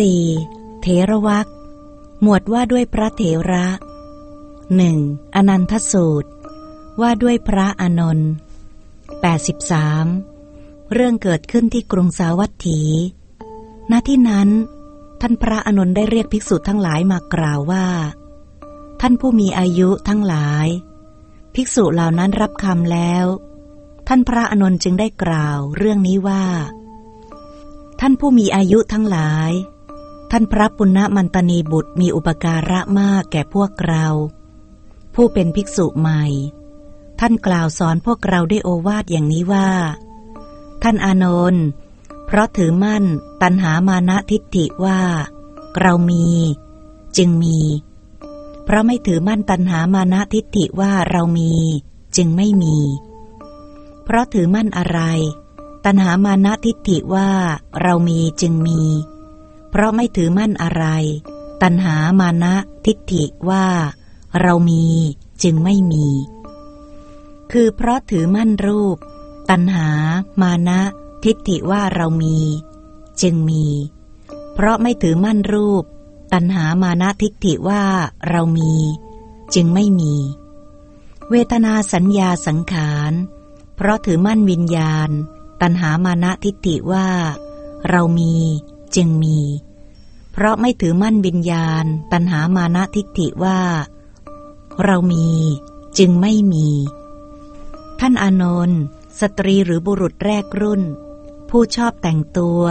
4. เทรวักหมวดว่าด้วยพระเถระ 1. อนันทสูตร ว่าด้วยพระอนนท์83เรื่องเกิดขึ้นที่กรุงสาวัตถี ณ ที่นั้น ท่านพระอนนท์ได้เรียกภิกษุทั้งหลายมากล่าวว่า ท่านผู้มีอายุทั้งหลาย ภิกษุเหล่านั้นรับคำแล้ว ท่านพระอนนท์จึงได้กล่าวเรื่องนี้ว่า ท่านผู้มีอายุทั้งหลาย ท่านพระปุณณมันตนีบุตรมีอุปการะมากแก่พวกเรา ผู้เป็นภิกษุใหม่ ท่านกล่าวสอนพวกเราได้โอวาทอย่างนี้ว่า ท่านอานนท์เพราะถือมั่นตันหามานะทิฏฐิว่า เรามี จึงมี เพราะไม่ถือมั่นตันหามานะทิฏฐิว่าเรามี จึงไม่มี เพราะถือมั่นอะไร ตันหามานะทิฏฐิว่าเรามีจึงมี เพราะไม่ถือมั่นอะไร ตันหามานะทิฏฐิว่า เรามีจึงไม่มี คือเพราะถือมั่นรูป ตันหา มานะทิฏฐิว่าเรามี จึงมี เพราะไม่ถือมั่นรูป ตัณหามานะทิฏฐิว่าเรามี จึงไม่มี เวทนาสัญญาสังขารเพราะถือมั่นวิญญาณ ตัณหามานะทิฏฐิว่า เรามี จึงมี เพราะไม่ถือมั่นวิญญาณ ตัณหามานะทิฏฐิว่า เรามีจึงไม่มี ท่านอานนท์สตรีหรือบุรุษแรกรุ่น ผู้ชอบแต่งตัว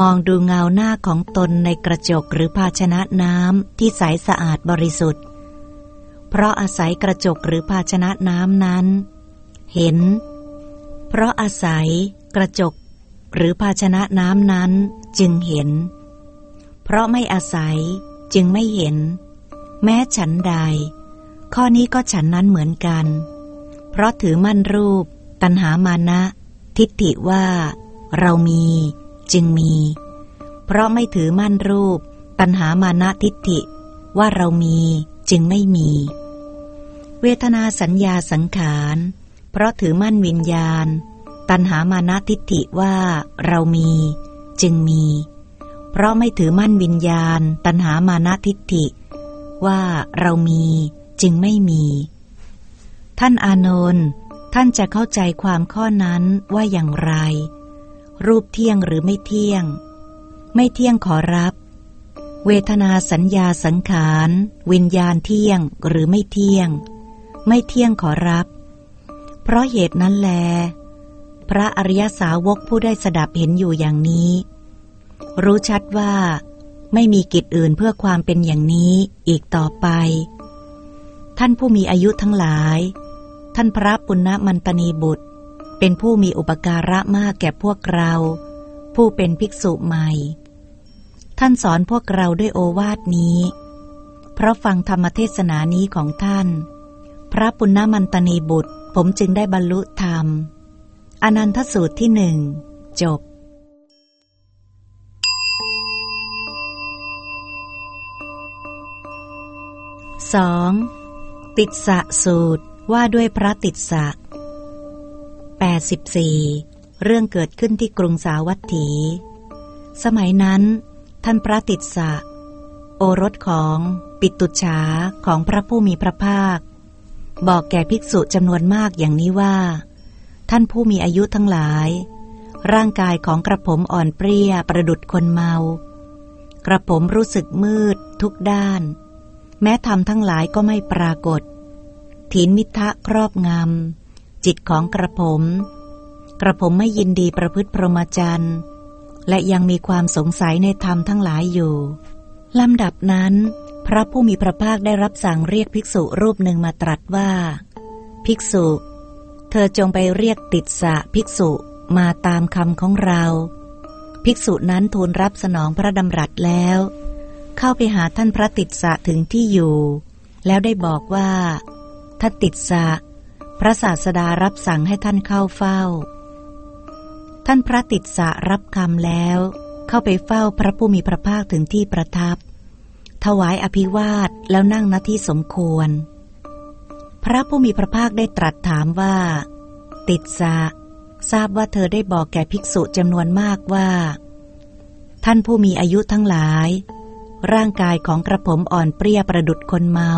มองดูเงาหน้าของตนในกระจกหรือภาชนะน้ำที่ใสสะอาดบริสุทธิ์ เพราะอาศัยกระจกหรือภาชนะน้ำนั้น เห็น เพราะอาศัยกระจกหรือภาชนะน้ำนั้น จึงเห็น เพราะไม่อาศัยจึงไม่เห็น แม้ฉันใด ข้อนี้ก็ฉันนั้นเหมือนกัน เพราะถือมั่นรูป ตัณหามานะ ทิฏฐิว่า เรามีจึงมี เพราะไม่ถือมั่นรูป ตัณหามานะทิฏฐิ ว่าเรามีจึงไม่มี เวทนาสัญญาสังขาร เพราะถือมั่นวิญญาณ ตัณหามานะทิฏฐิว่าเรามี จึงมี เพราะไม่ถือมั่นวิญญาณ ตัณหามานะทิฏฐิ ว่าเรามีจึงไม่มี ท่านอานนท์ท่านจะเข้าใจความข้อนั้นว่าอย่างไร รูปเที่ยงหรือไม่เที่ยง ไม่เที่ยงขอรับ เวทนาสัญญาสังขาร วิญญาณเที่ยงหรือไม่เที่ยง ไม่เที่ยงขอรับ เพราะเหตุนั้นแล พระอริยสาวกผู้ได้สดับเห็นอยู่อย่างนี้ รู้ชัดว่า ไม่มีกิจอื่นเพื่อความเป็นอย่างนี้อีกต่อไป ท่านผู้มีอายุทั้งหลาย ท่านพระปุณณมันตนีบุตร เป็นผู้มีอุปการะมากแก่พวกเรา ผู้เป็นภิกษุใหม่ ท่านสอนพวกเราด้วยโอวาทนี้ เพราะฟังธรรมเทศนานี้ของท่าน พระปุณณมันตนีบุตรผมจึงได้บรรลุธรรม อนันทสูตรที่หนึ่งจบ 2. ติดสะสูตรว่าด้วยพระติดสะ84 เรื่องเกิดขึ้นที่กรุงสาวัตถี สมัยนั้น ท่านพระติดสะ โอรสของปิตุชาของพระผู้มีพระภาค บอกแก่ภิกษุจำนวนมากอย่างนี้ว่า ท่านผู้มีอายุทั้งหลาย ร่างกายของกระผมอ่อนเปรี้ยประดุดคนเมา กระผมรู้สึกมืดทุกด้าน แม้ธรรมทั้งหลายก็ไม่ปรากฏถินมิทะครอบงำ จิตของกระผม กระผมไม่ยินดีประพฤติพรหมจรรย์ และยังมีความสงสัยในธรรมทั้งหลายอยู่ ลำดับนั้น พระผู้มีพระภาคได้รับสั่งเรียกภิกษุรูปหนึ่งมาตรัสว่า ภิกษุ เธอจงไปเรียกติดสะภิกษุมาตามคำของเรา ภิกษุนั้นทูลรับสนองพระดำรัสแล้ว เข้าไปหาท่านพระติดสะถึงที่อยู่ แล้วได้บอกว่าท่านติดสะพระศาสดารับสั่งให้ท่านเข้าเฝ้า ท่านพระติดสะรับคำแล้ว เข้าไปเฝ้าพระผู้มีพระภาคถึงที่ประทับ ถวายอภิวาทแล้วนั่งณที่สมควร ระผู้มีพระภาคได้ตรัสถามว่า ติดสะทราบว่าเธอได้บอกแก่ภิกษุจำนวนมากว่าทท่านผู้มีอายุทั้งหลาย ร่างกายของกระผมอ่อนเปรี้ยประดุดคนเมา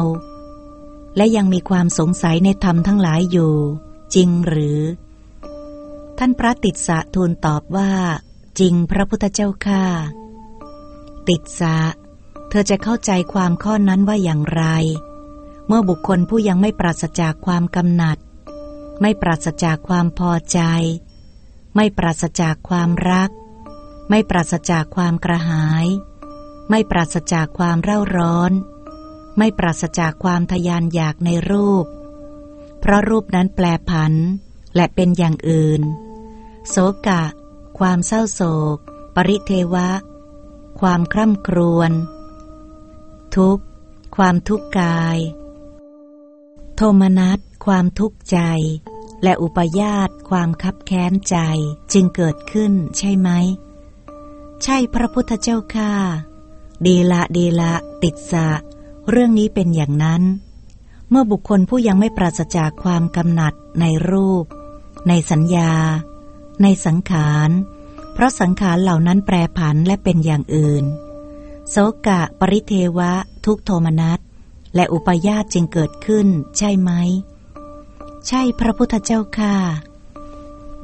และยังมีความสงสัยในธรรมทั้งหลายอยู่ จริงหรือ ท่านพระติดสะทูลตอบว่า จริงพระพุทธเจ้าข้าติดสะเธอจะเข้าใจความข้อนั้นว่าอย่างไร เมื่อบุคคลผู้ยังไม่ปราศจากความกำหนัด ไม่ปราศจากความพอใจ ไม่ปราศจากความรัก ไม่ปราศจากความกระหาย ไม่ปราศจากความเร่าร้อน ไม่ปราศจากความทยานอยากในรูป เพราะรูปนั้นแปลผันและเป็นอย่างอื่น โศกะ ความเศร้าโศก ปริเทวะ ความคร่ำครวญ ทุกข์ ความทุกข์กาย โทมนัสความทุกข์ใจ และอุปยาตความคับแค้นใจจึงเกิดขึ้นใช่ไหม ใช่พระพุทธเจ้าค่าดีละดีละติดสะ เรื่องนี้เป็นอย่างนั้น เมื่อบุคคลผู้ยังไม่ปราศจากความกำหนัดในรูป ในสัญญา ในสังขาร เพราะสังขารเหล่านั้นแปรผันและเป็นอย่างอื่นโสกะ ปริเทวะ ทุกโทมนัส และอุปยาตจึงเกิดขึ้น ใช่ไหม ใช่พระพุทธเจ้าค่ะ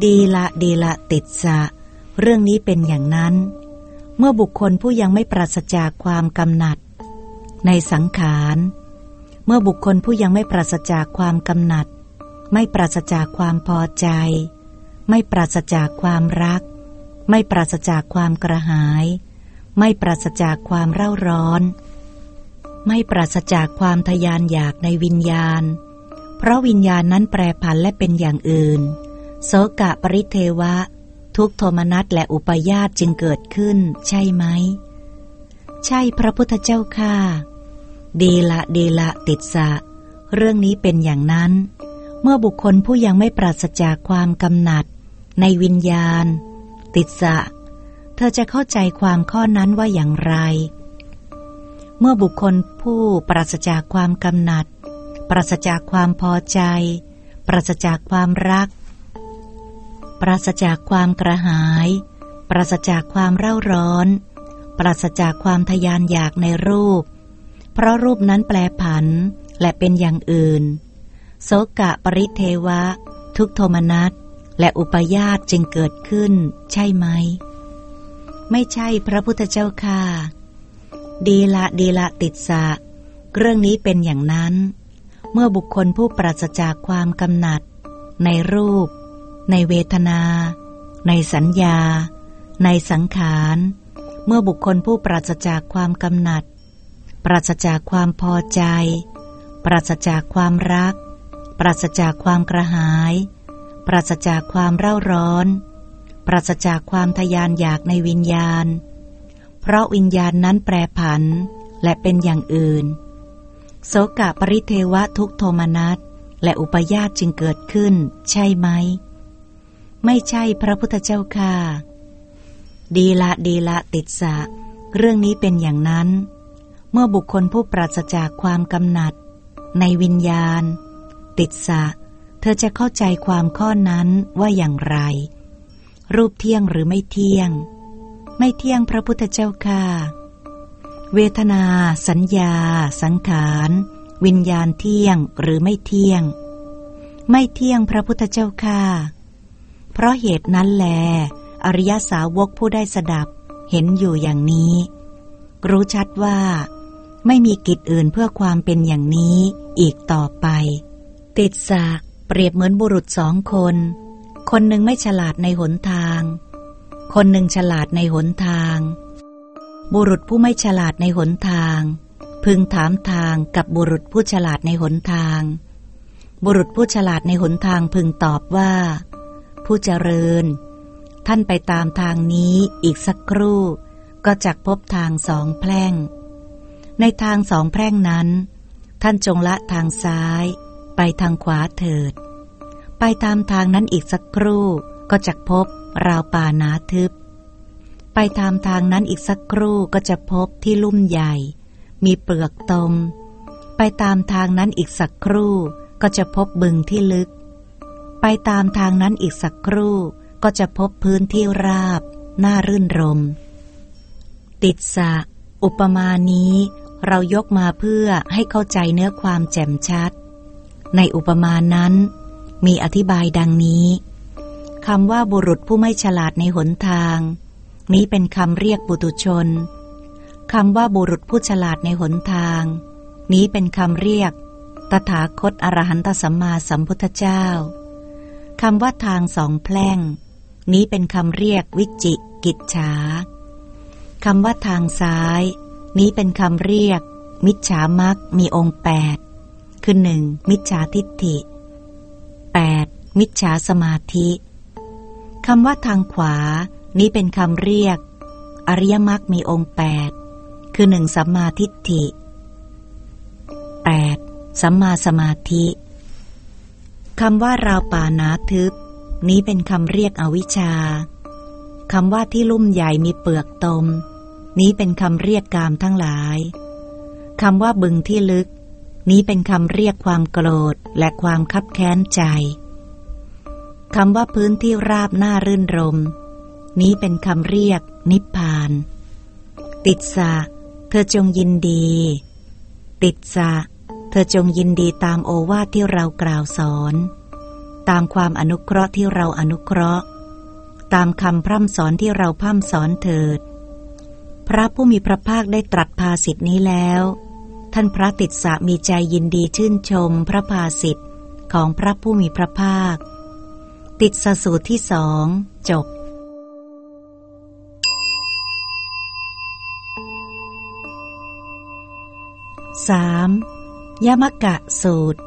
ดีละดีละติดสะ เรื่องนี้เป็นอย่างนั้น เมื่อบุคคลผู้ยังไม่ปราศจากความกำหนัด ในสังขาร เมื่อบุคคลผู้ยังไม่ปราศจากความกำหนัด ไม่ปราศจากความพอใจ ไม่ปราศจากความรัก ไม่ปราศจากความกระหาย ไม่ปราศจากความเร่าร้อน ไม่ปราศจากความทยานอยากในวิญญาณ เพราะวิญญาณนั้นแปรผันและเป็นอย่างอื่น โสกะปริเทวะ ทุกโทมนัสและอุปยาตจึงเกิดขึ้น ใช่ไหม ใช่พระพุทธเจ้าค่ะ ดีละดีละติดสะ เรื่องนี้เป็นอย่างนั้น เมื่อบุคคลผู้ยังไม่ปราศจากความกำหนัด ในวิญญาณ ติดสะ เธอจะเข้าใจความข้อนั้นว่าอย่างไร เมื่อบุคคลผู้ปราศจากความกำหนัด ปราศจากความพอใจ ปราศจากความรัก ปราศจากความกระหาย ปราศจากความเร่าร้อน ปราศจากความทยานอยากในรูป เพราะรูปนั้นแปลผันและเป็นอย่างอื่น โสกะปริเทวะ ทุกโทมนัสและอุปยาตจึงเกิดขึ้น ใช่ไหม ไม่ใช่พระพุทธเจ้าค่ะ ดีละดีละติดสะ เรื่องนี้เป็นอย่างนั้น เมื่อบุคคลผู้ปราศจากความกำหนัด ในรูป ในเวทนา ในสัญญา ในสังขาร เมื่อบุคคลผู้ปราศจากความกำหนัด ปราศจากความพอใจ ปราศจากความรัก ปราศจากความกระหาย ปราศจากความเร่าร้อน ปราศจากความทยานอยากในวิญญาณ เพราะวิญญาณนั้นแปรผัน และเป็นอย่างอื่น โสกะปริเทวะทุกโทมนัสและอุปยาตจึงเกิดขึ้น ใช่ไหม ไม่ใช่พระพุทธเจ้าค่ะ ดีละดีละติดสะ เรื่องนี้เป็นอย่างนั้น เมื่อบุคคลผู้ปราศจากความกำหนัด ในวิญญาณ ติดสะ เธอจะเข้าใจความข้อนั้นว่าอย่างไร รูปเที่ยงหรือไม่เที่ยง ไม่เที่ยงพระพุทธเจ้าค่ะ เวทนา สัญญา สังขาร วิญญาณเที่ยงหรือไม่เที่ยง ไม่เที่ยงพระพุทธเจ้าค่ะ เพราะเหตุนั้นแล อริยสาวกผู้ได้สดับ เห็นอยู่อย่างนี้ รู้ชัดว่า ไม่มีกิจอื่นเพื่อความเป็นอย่างนี้อีกต่อไป ติดสากเปรียบเหมือนบุรุษสองคน คนหนึ่งไม่ฉลาดในหนทาง คนหนึ่งฉลาดในหนทาง บุรุษผู้ไม่ฉลาดในหนทาง พึงถามทางกับบุรุษผู้ฉลาดในหนทาง บุรุษผู้ฉลาดในหนทางพึงตอบว่า ผู้เจริญ ท่านไปตามทางนี้อีกสักครู่ ก็จักพบทางสองแพร่ง ในทางสองแพร่งนั้น ท่านจงละทางซ้าย ไปทางขวาเถิด ไปตามทางนั้นอีกสักครู่ ก็จะพบราวป่านาทึบ ไปตามทางนั้นอีกสักครู่ก็จะพบที่ลุ่มใหญ่ มีเปลือกตม ไปตามทางนั้นอีกสักครู่ก็จะพบบึงที่ลึก ไปตามทางนั้นอีกสักครู่ก็จะพบพื้นที่ราบ น่ารื่นรม ติดสะ อุปมานี้ เรายกมาเพื่อให้เข้าใจเนื้อความแจ่มชัด ในอุปมานั้น มีอธิบายดังนี้ คำว่าบุรุษผู้ไม่ฉลาดในหนทาง นี้เป็นคำเรียกบุตุชนคำว่าบุรุษผู้ฉลาดในหนทาง นี้เป็นคำเรียก ตถาคตอรหันตสัมมาสัมพุทธเจ้าคำว่าทางสองแพร่ง นี้เป็นคำเรียกวิจิกิจฉาคำว่าทางซ้าย นี้เป็นคำเรียก มิจฉามักมีองค์แปดคือหนึ่งมิจฉาทิฏฐิ 8. มิจฉาสมาธิ คำว่าทางขวา นี้เป็นคำเรียก อริยมรรคมีองค์แปดคือหนึ่งสัมมาทิฏฐิ 8. สัมมาสมาธิคำว่าราวป่านาทึบ นี้เป็นคำเรียกอวิชชาคำว่าที่ลุ่มใหญ่มีเปลือกตม นี้เป็นคำเรียกกามทั้งหลายคำว่าบึงที่ลึก นี้เป็นคำเรียกความโกรธและความคับแค้นใจ คำว่าพื้นที่ราบหน้ารื่นรม นี้เป็นคำเรียก นิพพาน ติดสะ เธอจงยินดี ติดสะ เธอจงยินดีตามโอวาทที่เรากล่าวสอน ตามความอนุเคราะห์ที่เราอนุเคราะห์ ตามคำพร่ำสอนที่เราพร่ำสอนเถิด พระผู้มีพระภาคได้ตรัสภาสิทธินี้แล้ว ท่านพระติดสะมีใจยินดีชื่นชมพระภาสิทธิ์ของพระผู้มีพระภาค ติดสสูตรที่สองจบสามยมกะสูตร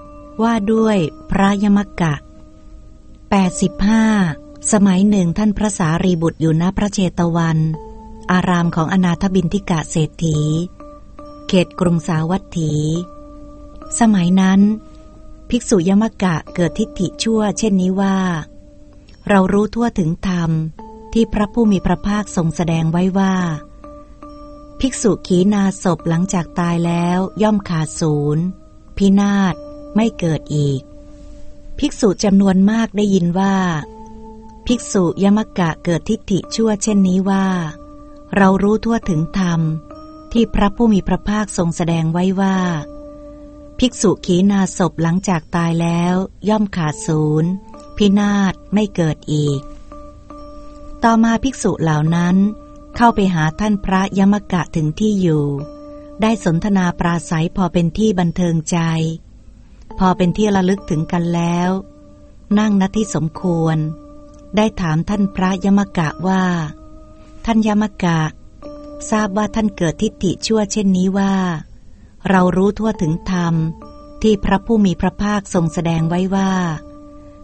ว่าด้วยพระยมกะ 85 สมัยหนึ่งท่านพระสารีบุตรอยู่ณพระเจตวัน อารามของอนาถบินทิกะเศรษฐี เขตกรุงสาวัตถี สมัยนั้น ภิกษุยมกะเกิดทิฏฐิชั่ว เช่นนี้ว่า เรารู้ทั่วถึงธรรมที่พระผู้มีพระภาคทรงแสดงไว้ว่า ภิกษุขีนาศพหลังจากตายแล้วย่อมขาดศูนย์พินาศไม่เกิดอีก ภิกษุจำนวนมากได้ยินว่า ภิกษุยมกะเกิดทิฏฐิชั่วเช่นนี้ว่า เรารู้ทั่วถึงธรรมที่พระผู้มีพระภาคทรงแสดงไว้ว่า ภิกษุขีนาศพหลังจากตายแล้ว ย่อมขาดศูนย์พินาศไม่เกิดอีก ต่อมาภิกษุเหล่านั้น เข้าไปหาท่านพระยมกะถึงที่อยู่ ได้สนทนาปราศัยพอเป็นที่บันเทิงใจ พอเป็นที่ระลึกถึงกันแล้ว นั่งณที่สมควร ได้ถามท่านพระยมกะว่า ท่านยมกะ ทราบว่าท่านเกิดทิฏฐิชั่วเช่นนี้ว่า เรารู้ทั่วถึงธรรมที่พระผู้มีพระภาคทรงแสดงไว้ว่า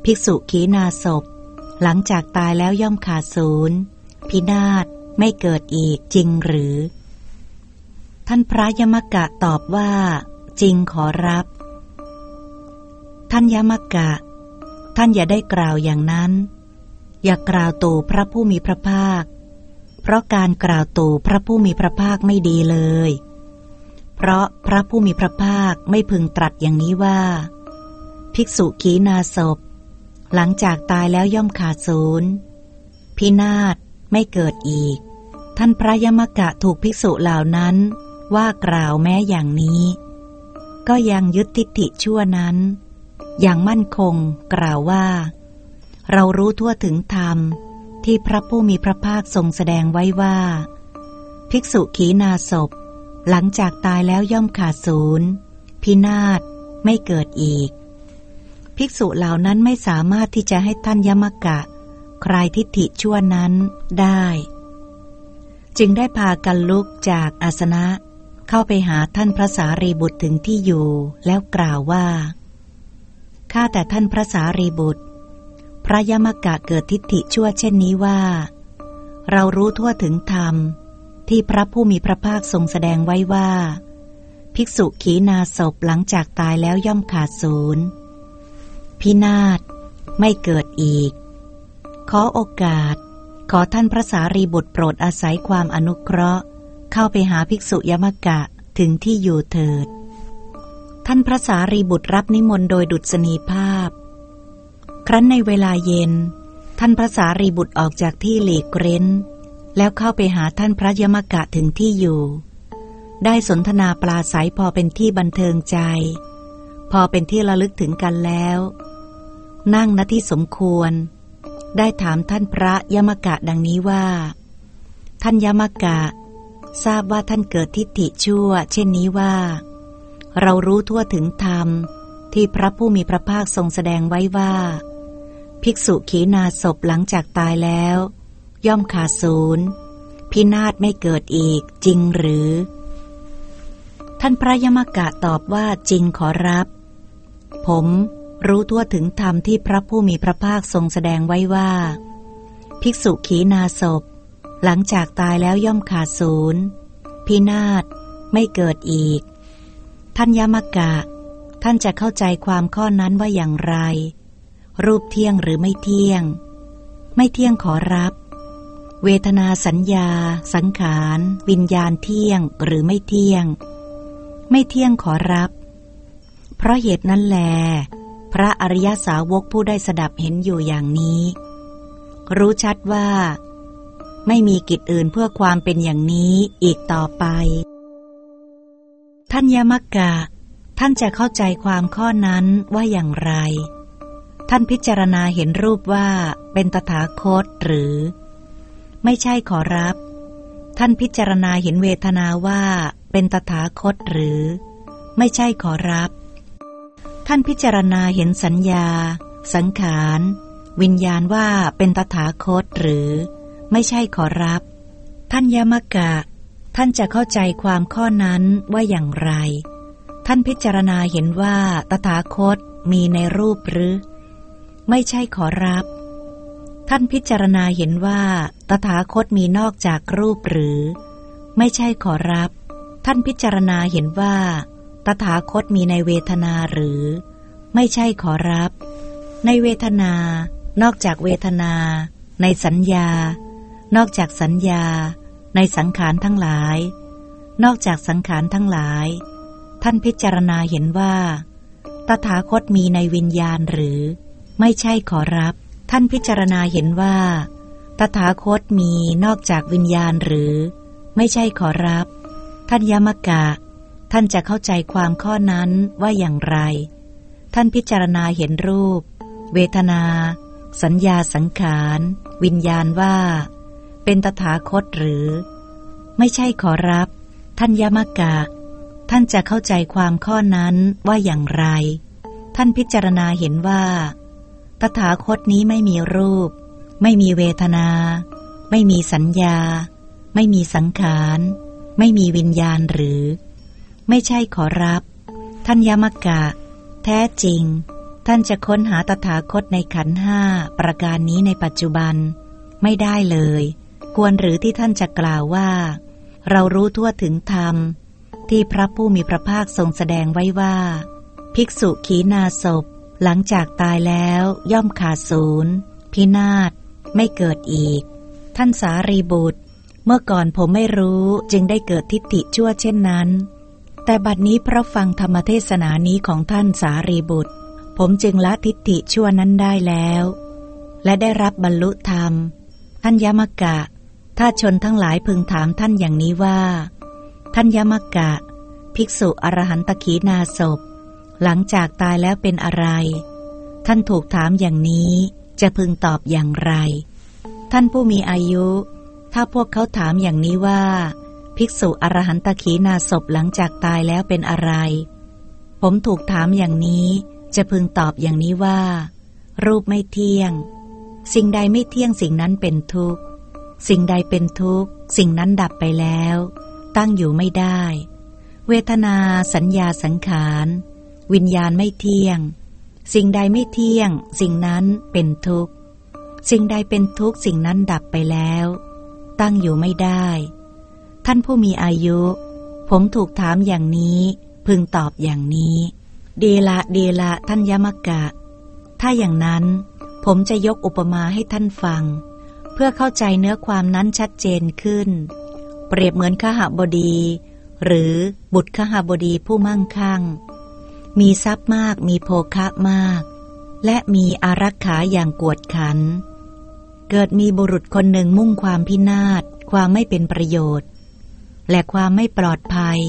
ภิกษุขีนาศพ หลังจากตายแล้วย่อมขาดศูนย์พินาศไม่เกิดอีกจริงหรือ ท่านพระยมกะตอบว่า จริงขอรับ ท่านยมกะ ท่านอย่าได้กล่าวอย่างนั้น อย่ากล่าวตู่พระผู้มีพระภาค เพราะการกล่าวตู่พระผู้มีพระภาคไม่ดีเลย เพราะพระผู้มีพระภาคไม่พึงตรัสอย่างนี้ว่า ภิกษุขีนาศพ หลังจากตายแล้วย่อมขาดศูนย์พินาศไม่เกิดอีก ท่านพระยมกะถูกภิกษุเหล่านั้น ว่ากล่าวแม้อย่างนี้ ก็ยังยึดทิฏฐิชั่วนั้น อย่างมั่นคงกล่าวว่า เรารู้ทั่วถึงธรรมที่พระผู้มีพระภาคทรงแสดงไว้ว่า ภิกษุขีนาศพ หลังจากตายแล้วย่อมขาดศูนย์ พินาศไม่เกิดอีก ภิกษุเหล่านั้นไม่สามารถที่จะให้ท่านยมกะคลายทิฏฐิชั่วนั้นได้ จึงได้พากันลุกจากอาสนะ เข้าไปหาท่านพระสารีบุตรถึงที่อยู่แล้วกล่าวว่าข้าแต่ท่านพระสารีบุตร พระยมกะเกิดทิฏฐิชั่วเช่นนี้ว่า เรารู้ทั่วถึงธรรม ที่พระผู้มีพระภาคทรงแสดงไว้ว่า ภิกษุขีนาศพหลังจากตายแล้วย่อมขาดศูนย์พินาศไม่เกิดอีก ขอโอกาส ขอท่านพระสารีบุตรโปรดอาศัยความอนุเคราะห์ เข้าไปหาภิกษุยมกะถึงที่อยู่เถิด ท่านพระสารีบุตรรับนิมนต์โดยดุษณีภาพ ครั้นในเวลาเย็น ท่านพระสารีบุตรออกจากที่หลีกเร้น แล้วเข้าไปหาท่านพระยมกะถึงที่อยู่ ได้สนทนาปลาสายพอเป็นที่บันเทิงใจ พอเป็นที่ระลึกถึงกันแล้ว นั่งณที่สมควร ได้ถามท่านพระยมกะดังนี้ว่า ท่านยมกะ ทราบว่าท่านเกิดทิฏฐิชั่ว เช่นนี้ว่า เรารู้ทั่วถึงธรรมที่พระผู้มีพระภาคทรงแสดงไว้ว่า ภิกษุขีนาศพหลังจากตายแล้ว ย่อมขาดศูนย์พินาศไม่เกิดอีกจริงหรือ ท่านพระยมกะตอบว่าจริงขอรับ ผมรู้ทั่วถึงธรรมที่พระผู้มีพระภาคทรงแสดงไว้ว่า ภิกษุขีนาศพ หลังจากตายแล้วย่อมขาดศูนย์พินาศไม่เกิดอีก ท่านยมกะ ท่านจะเข้าใจความข้อนั้นว่าอย่างไร รูปเที่ยงหรือไม่เที่ยง ไม่เที่ยงขอรับ เวทนาสัญญา สังขาร วิญญาณเที่ยงหรือไม่เที่ยง ไม่เที่ยงขอรับ เพราะเหตุนั้นแล พระอริยสาวกผู้ได้สดับเห็นอยู่อย่างนี้ รู้ชัดว่า ไม่มีกิจอื่นเพื่อความเป็นอย่างนี้อีกต่อไป ท่านยมกกะ ท่านจะเข้าใจความข้อนั้นว่าอย่างไร ท่านพิจารณาเห็นรูปว่าเป็นตถาคตหรือ ไม่ใช่ขอรับ ท่านพิจารณาเห็นเวทนาว่าเป็นตถาคตหรือ ไม่ใช่ขอรับ ท่านพิจารณาเห็นสัญญา สังขาร วิญญาณว่าเป็นตถาคตหรือ ไม่ใช่ขอรับ ท่านยมกะ ท่านจะเข้าใจความข้อนั้นว่าอย่างไร ท่านพิจารณาเห็นว่าตถาคตมีในรูปหรือ ไม่ใช่ขอรับ ท่านพิจารณาเห็นว่า ตถาคตมีนอกจากรูปหรือ ไม่ใช่ขอรับ ท่านพิจารณาเห็นว่า ตถาคตมีในเวทนาหรือ ไม่ใช่ขอรับ ในเวทนา นอกจากเวทนา ในสัญญา นอกจากสัญญา ในสังขารทั้งหลาย นอกจากสังขารทั้งหลาย ท่านพิจารณาเห็นว่า ตถาคตมีในวิญญาณหรือ ไม่ใช่ขอรับ ท่านพิจารณาเห็นว่า ตถาคตมีนอกจากวิญญาณหรือ ไม่ใช่ขอรับ ท่านยมกะ ท่านจะเข้าใจความข้อนั้นว่าอย่างไร ท่านพิจารณาเห็นรูป เวทนา สัญญาสังขาร วิญญาณว่า เป็นตถาคตหรือ ไม่ใช่ขอรับ ท่านยมกะ ท่านจะเข้าใจความข้อนั้นว่าอย่างไร ท่านพิจารณาเห็นว่า ตถาคตนี้ไม่มีรูป ไม่มีเวทนา ไม่มีสัญญา ไม่มีสังขาร ไม่มีวิญญาณหรือ ไม่ใช่ขอรับ ท่านยมกะ แท้จริง ท่านจะค้นหาตถาคตในขันห้าประการนี้ในปัจจุบัน ไม่ได้เลย ควรหรือที่ท่านจะกล่าวว่า เรารู้ทั่วถึงธรรม ที่พระผู้มีพระภาคทรงแสดงไว้ว่า ภิกษุขีนาศพ หลังจากตายแล้วย่อมขาดศูนย์ พินาศไม่เกิดอีก ท่านสารีบุตร เมื่อก่อนผมไม่รู้จึงได้เกิดทิฏฐิชั่วเช่นนั้น แต่บัดนี้เพราะฟังธรรมเทศนานี้ของท่านสารีบุตร ผมจึงละทิฏฐิชั่วนั้นได้แล้ว และได้รับบรรลุธรรม ท่านยมกะ ถ้าชนทั้งหลายพึงถามท่านอย่างนี้ว่า ท่านยมกะ ภิกษุอรหันตขีนาศพ หลังจากตายแล้วเป็นอะไร ท่านถูกถามอย่างนี้จะพึงตอบอย่างไร ท่านผู้มีอายุ ถ้าพวกเขาถามอย่างนี้ว่า ภิกษุอรหันตขีนาศพหลังจากตายแล้วเป็นอะไร ผมถูกถามอย่างนี้จะพึงตอบอย่างนี้ว่า รูปไม่เที่ยง สิ่งใดไม่เที่ยงสิ่งนั้นเป็นทุกข์ สิ่งใดเป็นทุกข์ สิ่งนั้นดับไปแล้ว ตั้งอยู่ไม่ได้ เวทนาสัญญาสังขาร วิญญาณไม่เที่ยง สิ่งใดไม่เที่ยง สิ่งนั้นเป็นทุกข์ สิ่งใดเป็นทุกข์สิ่งนั้นดับไปแล้ว ตั้งอยู่ไม่ได้ ท่านผู้มีอายุ ผมถูกถามอย่างนี้ พึงตอบอย่างนี้ดีละดีละท่านยมกะ ถ้าอย่างนั้น ผมจะยกอุปมาให้ท่านฟัง เพื่อเข้าใจเนื้อความนั้นชัดเจนขึ้น เปรียบเหมือนขหบดี หรือบุตรขหบดีผู้มั่งคั่ง มีทรัพย์มากมีโภคะมาก และมีอารักขาอย่างกวดขัน เกิดมีบุรุษคนหนึ่งมุ่งความพินาศ ความไม่เป็นประโยชน์ และความไม่ปลอดภัย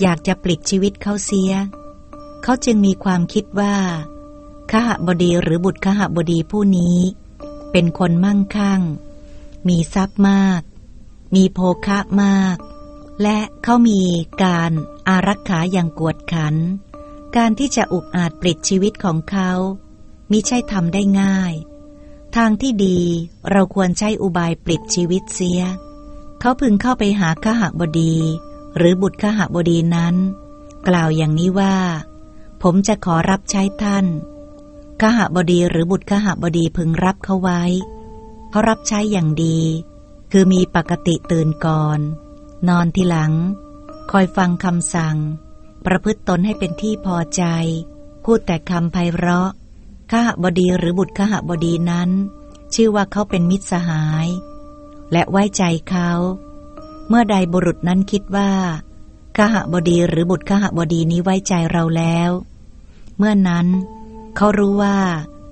อยากจะปลิดชีวิตเขาเสีย เขาจึงมีความคิดว่าขหบดีหรือบุตรขหบดีผู้นี้ เป็นคนมั่งคั่ง มีทรัพย์มาก มีโภคะมาก และเขามีการอารักขาอย่างกวดขัน การที่จะอุกอาจปลิดชีวิตของเขามิใช่ทำได้ง่าย ทางที่ดีเราควรใช้อุบายปลิดชีวิตเสีย เขาพึงเข้าไปหาขหบดี หรือบุตรขหบดีนั้น กล่าวอย่างนี้ว่า ผมจะขอรับใช้ท่านขหบดีหรือบุตรขหบดีพึงรับเขาไว้ เขารับใช้อย่างดี คือมีปกติตื่นก่อน นอนทีหลัง คอยฟังคำสั่ง ประพฤติตนให้เป็นที่พอใจ พูดแต่คำไพเราะขหบดีหรือบุตรขหบดีนั้น ชื่อว่าเขาเป็นมิตรสหาย และไว้ใจเขา เมื่อใดบุรุษนั้นคิดว่าขหบดีหรือบุตรขหบดีนี้ไว้ใจเราแล้ว เมื่อนั้น เขารู้ว่า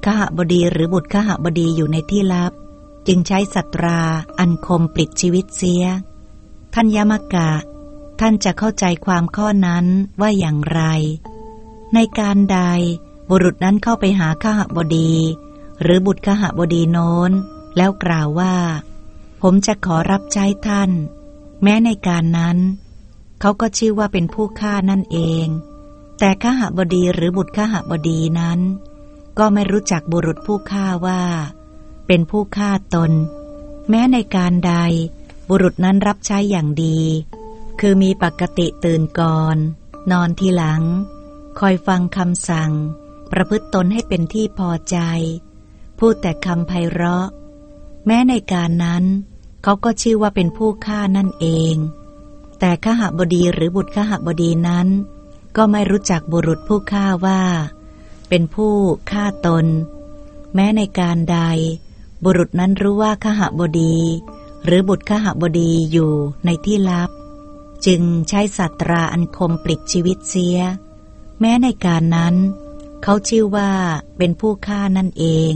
ขหบดีหรือบุตรขหบดีอยู่ในที่ลับ จึงใช้สัตราอันคมปลิดชีวิตเสีย ท่านยมกะ ท่านจะเข้าใจความข้อนั้นว่าอย่างไร ในการใดบุรุษนั้นเข้าไปหาข้าบดี หรือบุตรข้าบดีโน้น แล้วกล่าวว่า ผมจะขอรับใช้ท่าน แม้ในการนั้น เขาก็ชื่อว่าเป็นผู้ฆ่านั่นเอง แต่ข้าหบดีหรือบุตรข้าหบดีนั้น ก็ไม่รู้จักบุรุษผู้ฆ่าว่า เป็นผู้ฆ่าตน แม้ในการใดบุรุษนั้นรับใช้อย่างดี คือมีปกติตื่นก่อน นอนทีหลัง คอยฟังคำสั่ง ประพฤติตนให้เป็นที่พอใจ พูดแต่คำไพเราะ แม้ในการนั้น เขาก็ชื่อว่าเป็นผู้ฆ่านั่นเอง แต่ขหบดีหรือบุตรขหบดีนั้น ก็ไม่รู้จักบุรุษผู้ฆ่าว่า เป็นผู้ฆ่าตน แม้ในการใด บุรุษนั้นรู้ว่าขหบดี หรือบุตรขหบดีอยู่ในที่ลับ จึงใช้สัตราอันคมปลิดชีวิตเสีย แม้ในการนั้น เขาชื่อว่าเป็นผู้ฆ่านั่นเอง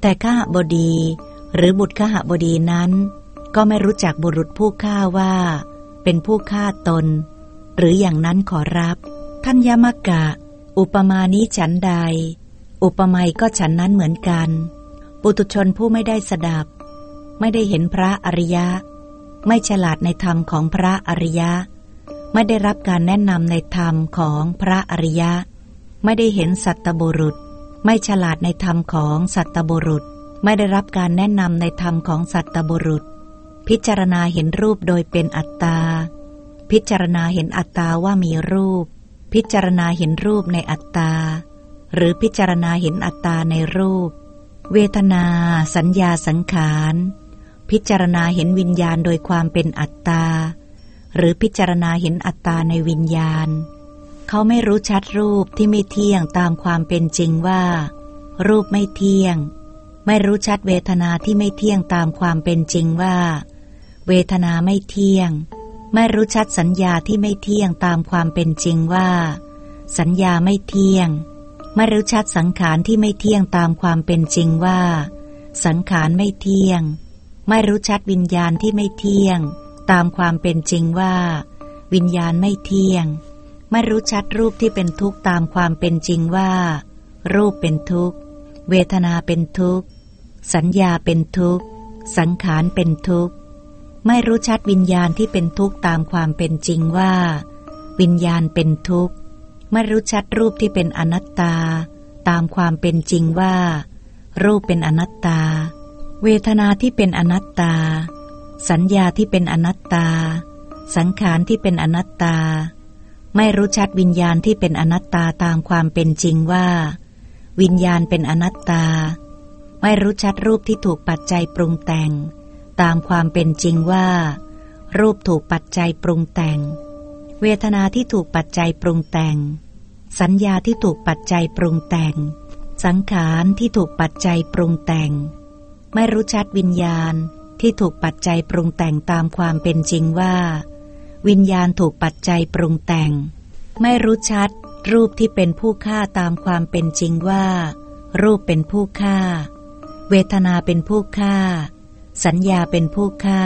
แต่ข้าบดีหรือบุตรข้าบดีนั้น ก็ไม่รู้จักบุรุษผู้ฆ่าว่า เป็นผู้ฆ่าตน หรืออย่างนั้นขอรับ ท่านยมกะ อุปมานี้ฉันใด อุปไมยก็ฉันนั้นเหมือนกัน ปุตุชนผู้ไม่ได้สดับ ไม่ได้เห็นพระอริยะ ไม่ฉลาดในธรรมของพระอริยะ ไม่ได้รับการแนะนำในธรรมของพระอริยะ ไม่ได้เห็นสัตบุรุษ ไม่ฉลาดในธรรมของสัตบุรุษ ไม่ได้รับการแนะนำในธรรมของสัตบุรุษ พิจารณาเห็นรูปโดยเป็นอัตตา พิจารณาเห็นอัตตาว่ามีรูป พิจารณาเห็นรูปในอัตตา หรือพิจารณาเห็นอัตตาในรูป เวทนา สัญญาสังขาร พิจารณาเห็นวิญญาณโดยความเป็นอัตตา หรือพิจารณาเห็นอัตตาในวิญญาณ เขาไม่รู้ชัดรูปที่ไม่เที่ยงตามความเป็นจริงว่า รูปไม่เที่ยง ไม่รู้ชัดเวทนาที่ไม่เที่ยงตามความเป็นจริงว่า เวทนาไม่เที่ยง ไม่รู้ชัดสัญญาที่ไม่เที่ยงตามความเป็นจริงว่า สัญญาไม่เที่ยง ไม่รู้ชัดสังขารที่ไม่เที่ยงตามความเป็นจริงว่า สังขารไม่เที่ยง ไม่รู้ชัดวิญญาณที่ไม่เที่ยง ตามความเป็นจริงว่า วิญญาณไม่เที่ยง ไม่รู้ชัดรูปที่เป็นทุกข์ตามความเป็นจริงว่า รูปเป็นทุกข์ เวทนาเป็นทุกข์ สัญญาเป็นทุกข์ สังขารเป็นทุกข์ ไม่รู้ชัดวิญญาณที่เป็นทุกข์ตามความเป็นจริงว่า วิญญาณเป็นทุกข์ ไม่รู้ชัดรูปที่เป็นอนัตตา ตามความเป็นจริงว่า รูปเป็นอนัตตา เวทนาที่เป็นอนัตตา สัญญาที่เป็นอนัตตา สังขารที่เป็นอนัตตา ไม่รู้ชัดวิญญาณที่เป็นอนัตตาตามความเป็นจริงว่า วิญญาณเป็นอนัตตา ไม่รู้ชัดรูปที่ถูกปัจจัยปรุงแต่ง ตามความเป็นจริงว่า รูปถูกปัจจัยปรุงแต่ง เวทนาที่ถูกปัจจัยปรุงแต่ง สัญญาที่ถูกปัจจัยปรุงแต่ง สังขารที่ถูกปัจจัยปรุงแต่ง ไม่รู้ชัดวิญญาณที่ถูกปัจจัยปรุงแต่งตามความเป็นจริงว่า วิญญาณถูกปัจจัยปรุงแต่ง ไม่รู้ชัด รูปที่เป็นผู้ฆ่าตามความเป็นจริงว่า รูปเป็นผู้ฆ่า เวทนาเป็นผู้ฆ่า สัญญาเป็นผู้ฆ่า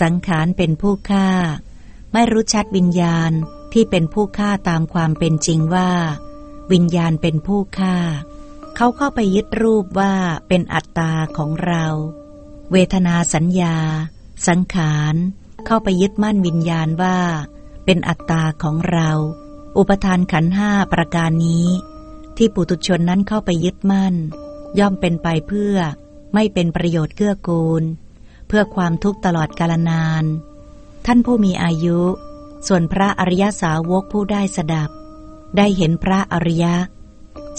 สังขารเป็นผู้ฆ่า ไม่รู้ชัดวิญญาณที่เป็นผู้ฆ่าตามความเป็นจริงว่า วิญญาณเป็นผู้ฆ่า เขาเข้าไปยึดรูปว่าเป็นอัตตาของเรา เวทนาสัญญา สังขาร เข้าไปยึดมั่นวิญญาณว่า เป็นอัตตาของเรา อุปทานขันห้าประการนี้ ที่ปุตุชนนั้นเข้าไปยึดมั่น ย่อมเป็นไปเพื่อไม่เป็นประโยชน์เกื้อกูล เพื่อความทุกข์ตลอดกาลนาน ท่านผู้มีอายุ ส่วนพระอริยสาวกผู้ได้สดับ ได้เห็นพระอริยะ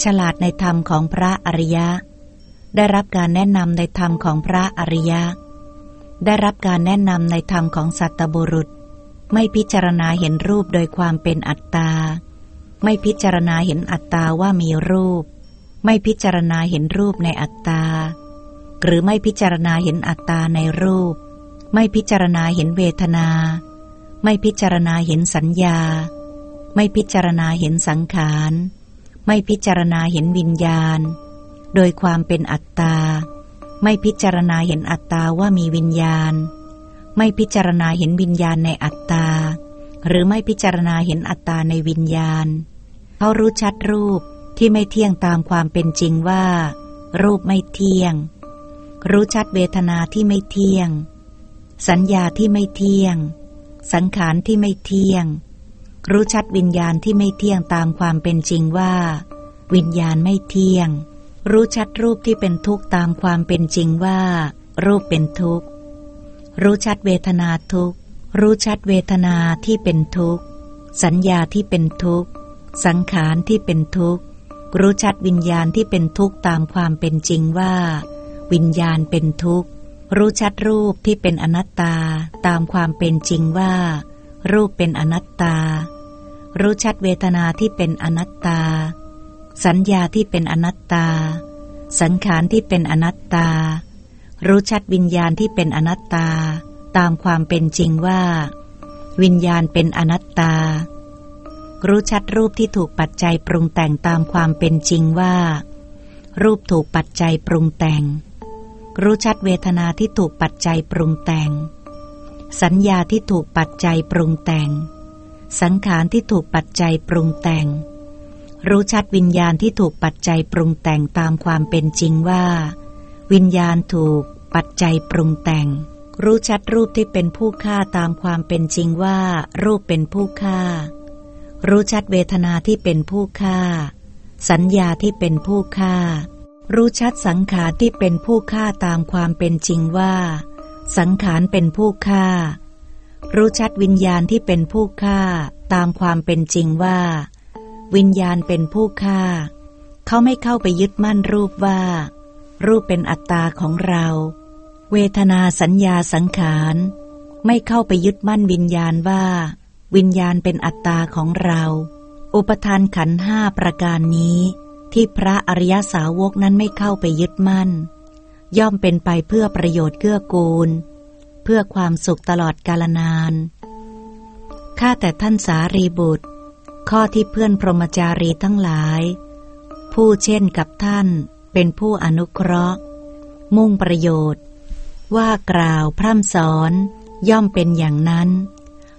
ฉลาดในธรรมของพระอริยะ ได้รับการแนะนำในธรรมของพระอริยะ ได้รับการแนะนำในธรรมของสัตบุรุษ ไม่พิจารณาเห็นรูปโดยความเป็นอัตตา ไม่พิจารณาเห็นอัตตาว่ามีรูป ไม่พิจารณาเห็นรูปในอัตตา หรือไม่พิจารณาเห็นอัตตาในรูป ไม่พิจารณาเห็นเวทนา ไม่พิจารณาเห็นสัญญา ไม่พิจารณาเห็นสังขาร ไม่พิจารณาเห็นวิญญาณ โดยความเป็นอัตตา ไม่พิจารณาเห็นอัตตาว่ามีวิญญาณ ไม่พิจารณาเห็นวิญญาณในอัตตา หรือไม่พิจารณาเห็นอัตตาในวิญญาณ เขารู้ชัดรูปที่ไม่เที่ยงตามความเป็นจริงว่า รูปไม่เที่ยง รู้ชัดเวทนาที่ไม่เที่ยง สัญญาที่ไม่เที่ยง สังขารที่ไม่เที่ยง รู้ชัดวิญญาณที่ไม่เที่ยงตามความเป็นจริงว่า วิญญาณไม่เที่ยง รู้ชัดรูปที่เป็นทุกข์ตามความเป็นจริงว่า รูปเป็นทุกข์ รู้ชัดเวทนาทุกข์ รู้ชัดเวทนาที่เป็นทุกข์ สัญญาที่เป็นทุกข์ สังขารที่เป็นทุกข์ รู้ชัดวิญญาณที่เป็นทุกข์ตามความเป็นจริงว่า วิญญาณเป็นทุกข์ รู้ชัดรูปที่เป็นอนัตตาตามความเป็นจริงว่า รูปเป็นอนัตตา รู้ชัดเวทนาที่เป็นอนัตตา สัญญาที่เป็นอนัตตา สังขารที่เป็นอนัตตา รู้ชัดวิญญาณที่เป็นอนัตตา ตามความเป็นจริงว่า วิญญาณเป็นอนัตตา รู้ชัดรูปที่ถูกปัจจัยปรุงแต่งตามความเป็นจริงว่า รูปถูกปัจจัยปรุงแต่ง รู้ชัดเวทนาที่ถูกปัจจัยปรุงแต่ง สัญญาที่ถูกปัจจัยปรุงแต่ง สังขารที่ถูกปัจจัยปรุงแต่ง รู้ชัดวิญญาณที่ถูกปัจจัยปรุงแต่งตามความเป็นจริงว่า วิญญาณถูกปัจจัยปรุงแต่ง รู้ชัดรูปที่เป็นผู้ฆ่าตามความเป็นจริงว่า รูปเป็นผู้ฆ่า รู้ชัดเวทนาที่เป็นผู้ฆ่า สัญญาที่เป็นผู้ฆ่า รู้ชัดสังขารที่เป็นผู้ฆ่าตามความเป็นจริงว่า สังขารเป็นผู้ฆ่า รู้ชัดวิญญาณที่เป็นผู้ฆ่า ตามความเป็นจริงว่า วิญญาณเป็นผู้ฆ่า เขาไม่เข้าไปยึดมั่นรูปว่า รูปเป็นอัตตาของเรา เวทนาสัญญาสังขาร ไม่เข้าไปยึดมั่นวิญญาณว่า วิญญาณเป็นอัตตาของเรา อุปทานขันห้าประการนี้ ที่พระอริยสาวกนั้นไม่เข้าไปยึดมั่น ย่อมเป็นไปเพื่อประโยชน์เกื้อกูล เพื่อความสุขตลอดกาลนาน ข้าแต่ท่านสารีบุตร ข้อที่เพื่อนพรหมจารีทั้งหลาย ผู้เช่นกับท่านเป็นผู้อนุเคราะห์ มุ่งประโยชน์ ว่ากล่าวพร่ำสอนย่อมเป็นอย่างนั้น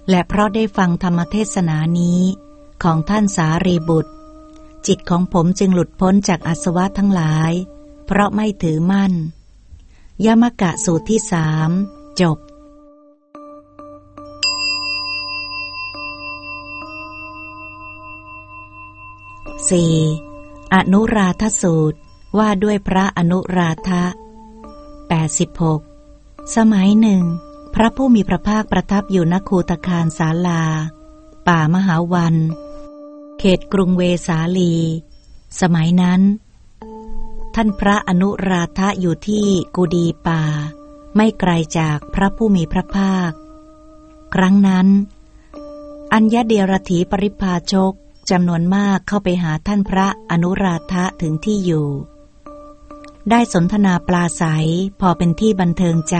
และเพราะได้ฟังธรรมเทศนานี้ของท่านสารีบุตร จิตของผมจึงหลุดพ้นจากอาสวะทั้งหลาย เพราะไม่ถือมั่น ยมกะสูตรที่สามจบสี่อนุราธสูตรว่าด้วยพระอนุราธะ86 สมัยหนึ่ง พระผู้มีพระภาคประทับอยู่ณคูตคารสาลา ป่ามหาวัน เขตกรุงเวสาลี สมัยนั้น ท่านพระอนุราธะอยู่ที่กุดีป่า ไม่ไกลจากพระผู้มีพระภาค ครั้งนั้น อัญญเดียรถีปริพาชกจำนวนมากเข้าไปหาท่านพระอนุราธะถึงที่อยู่ ได้สนทนาปลาใสพอเป็นที่บันเทิงใจ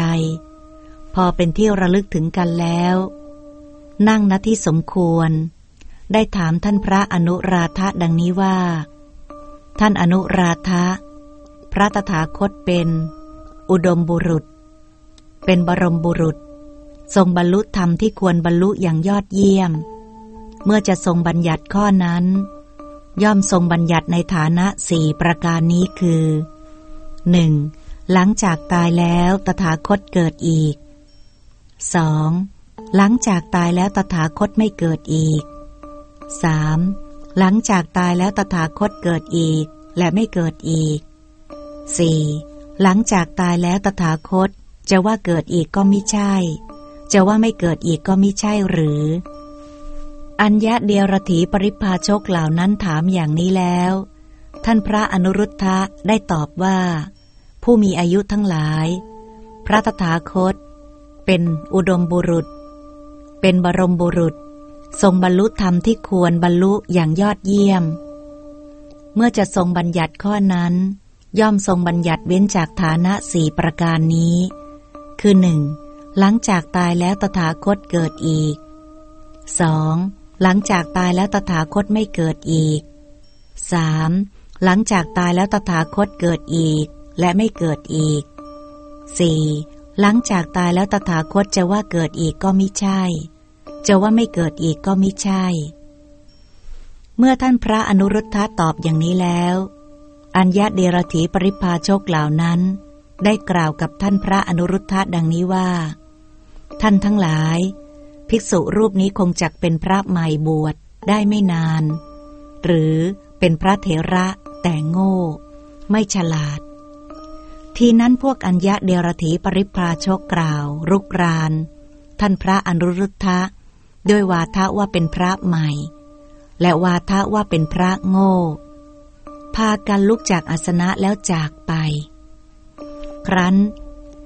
พอเป็นที่ระลึกถึงกันแล้ว นั่งณที่สมควร ได้ถามท่านพระอนุราธะดังนี้ว่า ท่านอนุราธะ พระตถาคตเป็น อุดมบุรุษ เป็นบรมบุรุษ ทรงบรรลุธรรมที่ควรบรรลุอย่างยอดเยี่ยม เมื่อจะทรงบัญญัติข้อนั้น ย่อมทรงบัญญัติในฐานะสี่ประการนี้คือ 1. หลังจากตายแล้วตถาคตเกิดอีก 2. หลังจากตายแล้วตถาคตไม่เกิดอีก 3. หลังจากตายแล้วตถาคตเกิดอีกและไม่เกิดอีก 4. หลังจากตายแล้วตถาคต จะว่าเกิดอีกก็ไม่ใช่ จะว่าไม่เกิดอีกก็ไม่ใช่หรือ อัญญะเดียรถีปริพาชกเหล่านั้นถามอย่างนี้แล้ว ท่านพระอนุรุทธะได้ตอบว่า ผู้มีอายุทั้งหลาย พระตถาคต เป็นอุดมบุรุษ เป็นบรมบุรุษ ทรงบรรลุธรรมที่ควรบรรลุอย่างยอดเยี่ยม เมื่อจะทรงบัญญัติข้อนั้น ย่อมทรงบัญญัติเว้นจากฐานะสี่ประการนี้ คือหนึ่งหลังจากตายแล้วตถาคตเกิดอีก 2. หลังจากตายแล้วตถาคตไม่เกิดอีก 3. หลังจากตายแล้วตถาคตเกิดอีกและไม่เกิดอีก 4. หลังจากตายแล้วตถาคตจะว่าเกิดอีกก็ไม่ใช่ จะว่าไม่เกิดอีกก็ไม่ใช่ เมื่อท่านพระอนุรุทธะตอบอย่างนี้แล้ว อัญญะเดรถีปริพาโชคเหล่านั้น ได้กล่าวกับท่านพระอนุรุทธะดังนี้ว่า ท่านทั้งหลาย ภิกษุรูปนี้คงจักเป็นพระใหม่บวชได้ไม่นาน หรือเป็นพระเถระแต่โง่ ไม่ฉลาด ทีนั้นพวกอัญญะเดรถีปริพาโชกกล่าว รุกราน ท่านพระอนุรุทธะด้วยวาทะว่าเป็นพระใหม่ และวาทะว่าเป็นพระโง่ พากันลุกจากอาสนะแล้วจากไป ครั้น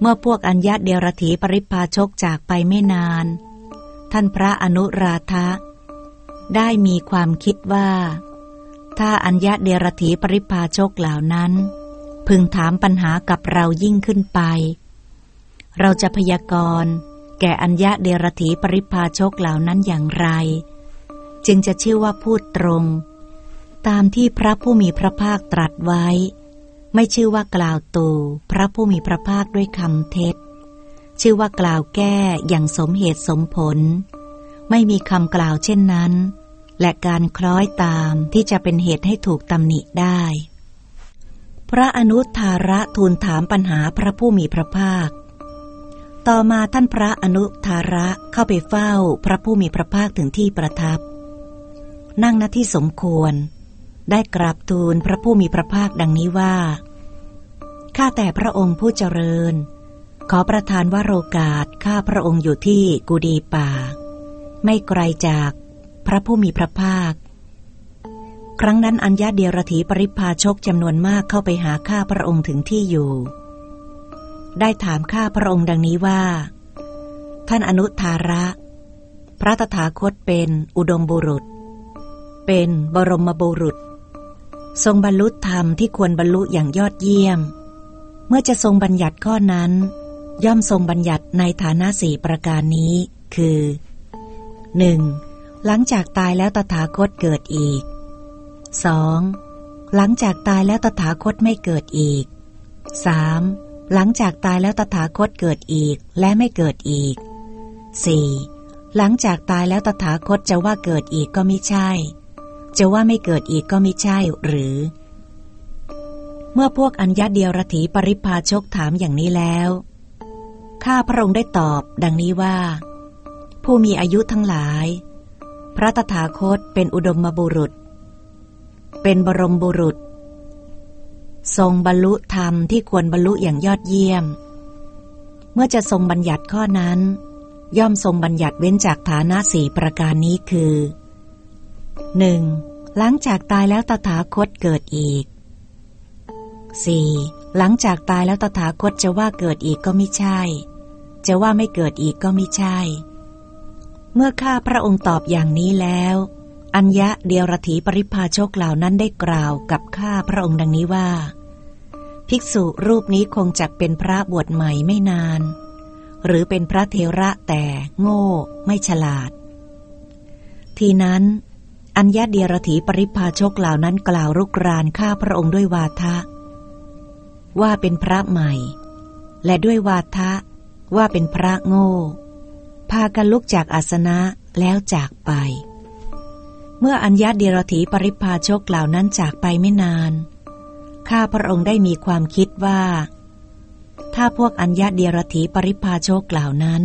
เมื่อพวกอัญญาเดรถีปริพาชกจากไปไม่นาน ท่านพระอนุราธะ ได้มีความคิดว่า ถ้าอัญญาเดรถีปริพาชกเหล่านั้น พึงถามปัญหากับเรายิ่งขึ้นไป เราจะพยากรณ์แก่อัญญาเดรถีปริพาชกเหล่านั้นอย่างไร จึงจะชื่อว่าพูดตรง ตามที่พระผู้มีพระภาคตรัสไว้ ไม่ชื่อว่ากล่าวตูพระผู้มีพระภาคด้วยคำเท็จ ชื่อว่ากล่าวแก้อย่างสมเหตุสมผล ไม่มีคำกล่าวเช่นนั้น และการคล้อยตามที่จะเป็นเหตุให้ถูกตำหนิได้ พระอนุทาระทูลถามปัญหาพระผู้มีพระภาค ต่อมาท่านพระอนุทาระเข้าไปเฝ้าพระผู้มีพระภาคถึงที่ประทับ นั่งณที่สมควร ได้กราบทูลพระผู้มีพระภาคดังนี้ว่า ข้าแต่พระองค์ผู้เจริญ ขอประทานว่าโรกาสข้าพระองค์อยู่ที่กูดีป่า ไม่ไกลจากพระผู้มีพระภาค ครั้งนั้นอัญญาเดียรถีปริพาชกจำนวนมากเข้าไปหาข้าพระองค์ถึงที่อยู่ ได้ถามข้าพระองค์ดังนี้ว่า ท่านอนุทาระ พระตถาคตเป็นอุดมบุรุษ เป็นบรมบุรุษ ทรงบรรลุธรรมที่ควรบรรลุอย่างยอดเยี่ยม เมื่อจะทรงบัญญัติข้อนั้น ย่อมทรงบัญญัติในฐานะสี่ประการนี้ คือ 1. หลังจากตายแล้วตถาคตเกิดอีก 2. หลังจากตายแล้วตถาคตไม่เกิดอีก 3. หลังจากตายแล้วตถาคตเกิดอีกและไม่เกิดอีก 4. หลังจากตายแล้วตถาคตจะว่าเกิดอีกก็ไม่ใช่ จะว่าไม่เกิดอีกก็ไม่ใช่หรือ เมื่อพวกอัญญาเดียวรถีปริพาชกถามอย่างนี้แล้ว ข้าพระองค์ได้ตอบดังนี้ว่า ผู้มีอายุทั้งหลาย พระตถาคตเป็นอุดมบุรุษ เป็นบรมบุรุษ ทรงบรรลุธรรมที่ควรบรรลุอย่างยอดเยี่ยม เมื่อจะทรงบัญญัติข้อนั้น ย่อมทรงบัญญัติเว้นจากฐานะสี่ประการนี้คือ 1. หลังจากตายแล้วตถาคตเกิดอีก 4. หลังจากตายแล้วตถาคตจะว่าเกิดอีกก็ไม่ใช่ จะว่าไม่เกิดอีกก็ไม่ใช่ เมื่อข้าพระองค์ตอบอย่างนี้แล้ว อัญญะเดียรถีปริพาโชคเหล่านั้นได้กล่าวกับข้าพระองค์ดังนี้ว่า ภิกษุรูปนี้คงจักเป็นพระบวชใหม่ไม่นาน หรือเป็นพระเทระแต่โง่ไม่ฉลาด ทีนั้น อัญญะเดียรถีปริพาโชคเหล่านั้นกล่าวรุกรานข้าพระองค์ด้วยวาทะ ว่าเป็นพระใหม่ และด้วยวาทะ ว่าเป็นพระโง่ พากันลุกจากอาสนะแล้วจากไป เมื่ออัญญาเดียรถีปริพาชกเหล่านั้นจากไปไม่นาน ข้าพระองค์ได้มีความคิดว่า ถ้าพวกอัญญาเดียรถีปริพาชกเหล่านั้น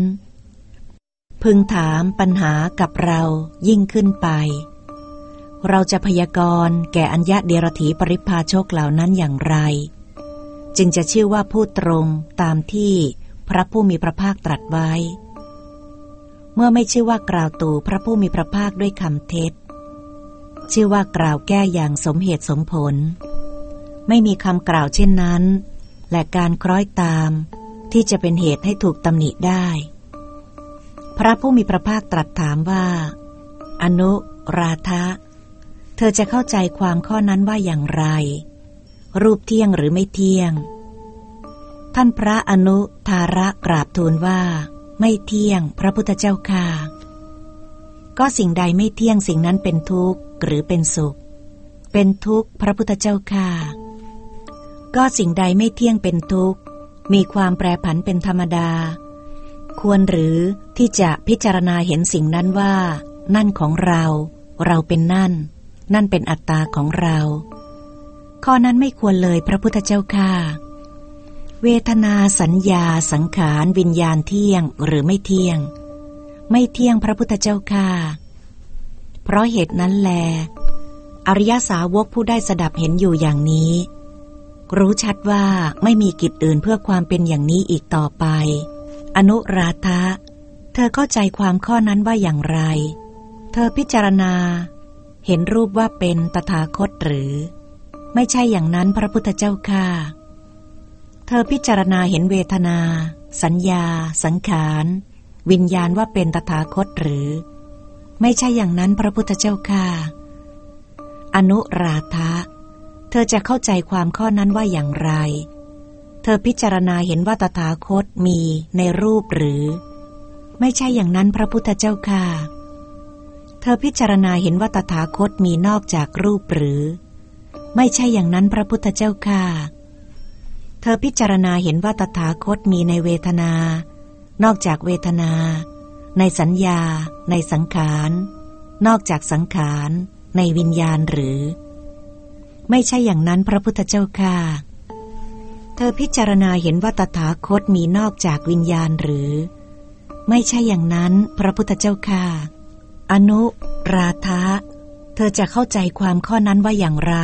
พึงถามปัญหากับเรายิ่งขึ้นไป เราจะพยากรณ์แก่อัญญาเดียรถีปริพาโชกเหล่านั้นอย่างไร จึงจะชื่อว่าพูดตรงตามที่พระผู้มีพระภาคตรัสไว้ เมื่อไม่ชื่อว่ากล่าวตู่พระผู้มีพระภาคด้วยคำเท็จ ชื่อว่ากล่าวแก้อย่างสมเหตุสมผล ไม่มีคำกล่าวเช่นนั้น และการคล้อยตามที่จะเป็นเหตุให้ถูกตำหนิได้ พระผู้มีพระภาคตรัสถามว่า อนุราธะเธอจะเข้าใจความข้อนั้นว่าอย่างไร รูปเที่ยงหรือไม่เที่ยง ท่านพระอนุทาระกราบทูลว่า ไม่เที่ยงพระพุทธเจ้าค่ะ ก็สิ่งใดไม่เที่ยงสิ่งนั้นเป็นทุกข์หรือเป็นสุข เป็นทุกข์พระพุทธเจ้าค่ะ ก็สิ่งใดไม่เที่ยงเป็นทุกข์ มีความแปรผันเป็นธรรมดา ควรหรือที่จะพิจารณาเห็นสิ่งนั้นว่า นั่นของเรา เราเป็นนั่น นั่นเป็นอัตตาของเรา ข้อนั้นไม่ควรเลยพระพุทธเจ้าค่ะเวทนาสัญญาสังขารวิญญาณเที่ยงหรือไม่เที่ยง ไม่เที่ยงพระพุทธเจ้าค่ะเพราะเหตุนั้นแล อริยสาวกผู้ได้สดับเห็นอยู่อย่างนี้ รู้ชัดว่าไม่มีกิจอื่นเพื่อความเป็นอย่างนี้อีกต่อไป อนุราธะ เธอเข้าใจความข้อนั้นว่าอย่างไร เธอพิจารณา เห็นรูปว่าเป็นตถาคตหรือ ไม่ใช่อย่างนั้นพระพุทธเจ้าค่ะธอพิจารณาเห็นเวทนา สัญญา สังขาร วิญญาณว่าเป็นตถาคตหรือ ไม่ใช่อย่างนั้นพระพุทธเจ้าค่ะ อนุราธะเธอจะเข้าใจความข้อนั้นว่าอย่างไร เธอพิจารณาเห็นว่าตถาคตมีในรูปหรือ ไม่ใช่อย่างนั้นพระพุทธเจ้าค่ะ เธอพิจารณาเห็นว่าตถาคตมีนอกจากรูปหรือ ไม่ใช่อย่างนั้นพระพุทธเจ้าค่ะ เธอพิจารณาเห็นว่าตถาคตมีในเวทนา นอกจากเวทนา ในสัญญา ในสังขาร นอกจากสังขาร ในวิญญาณหรือ ไม่ใช่อย่างนั้นพระพุทธเจ้าค่ะ เธอพิจารณาเห็นว่าตถาคตมีนอกจากวิญญาณหรือ ไม่ใช่อย่างนั้นพระพุทธเจ้าค่ะ อนุราธะเธอจะเข้าใจความข้อนั้นว่าอย่างไร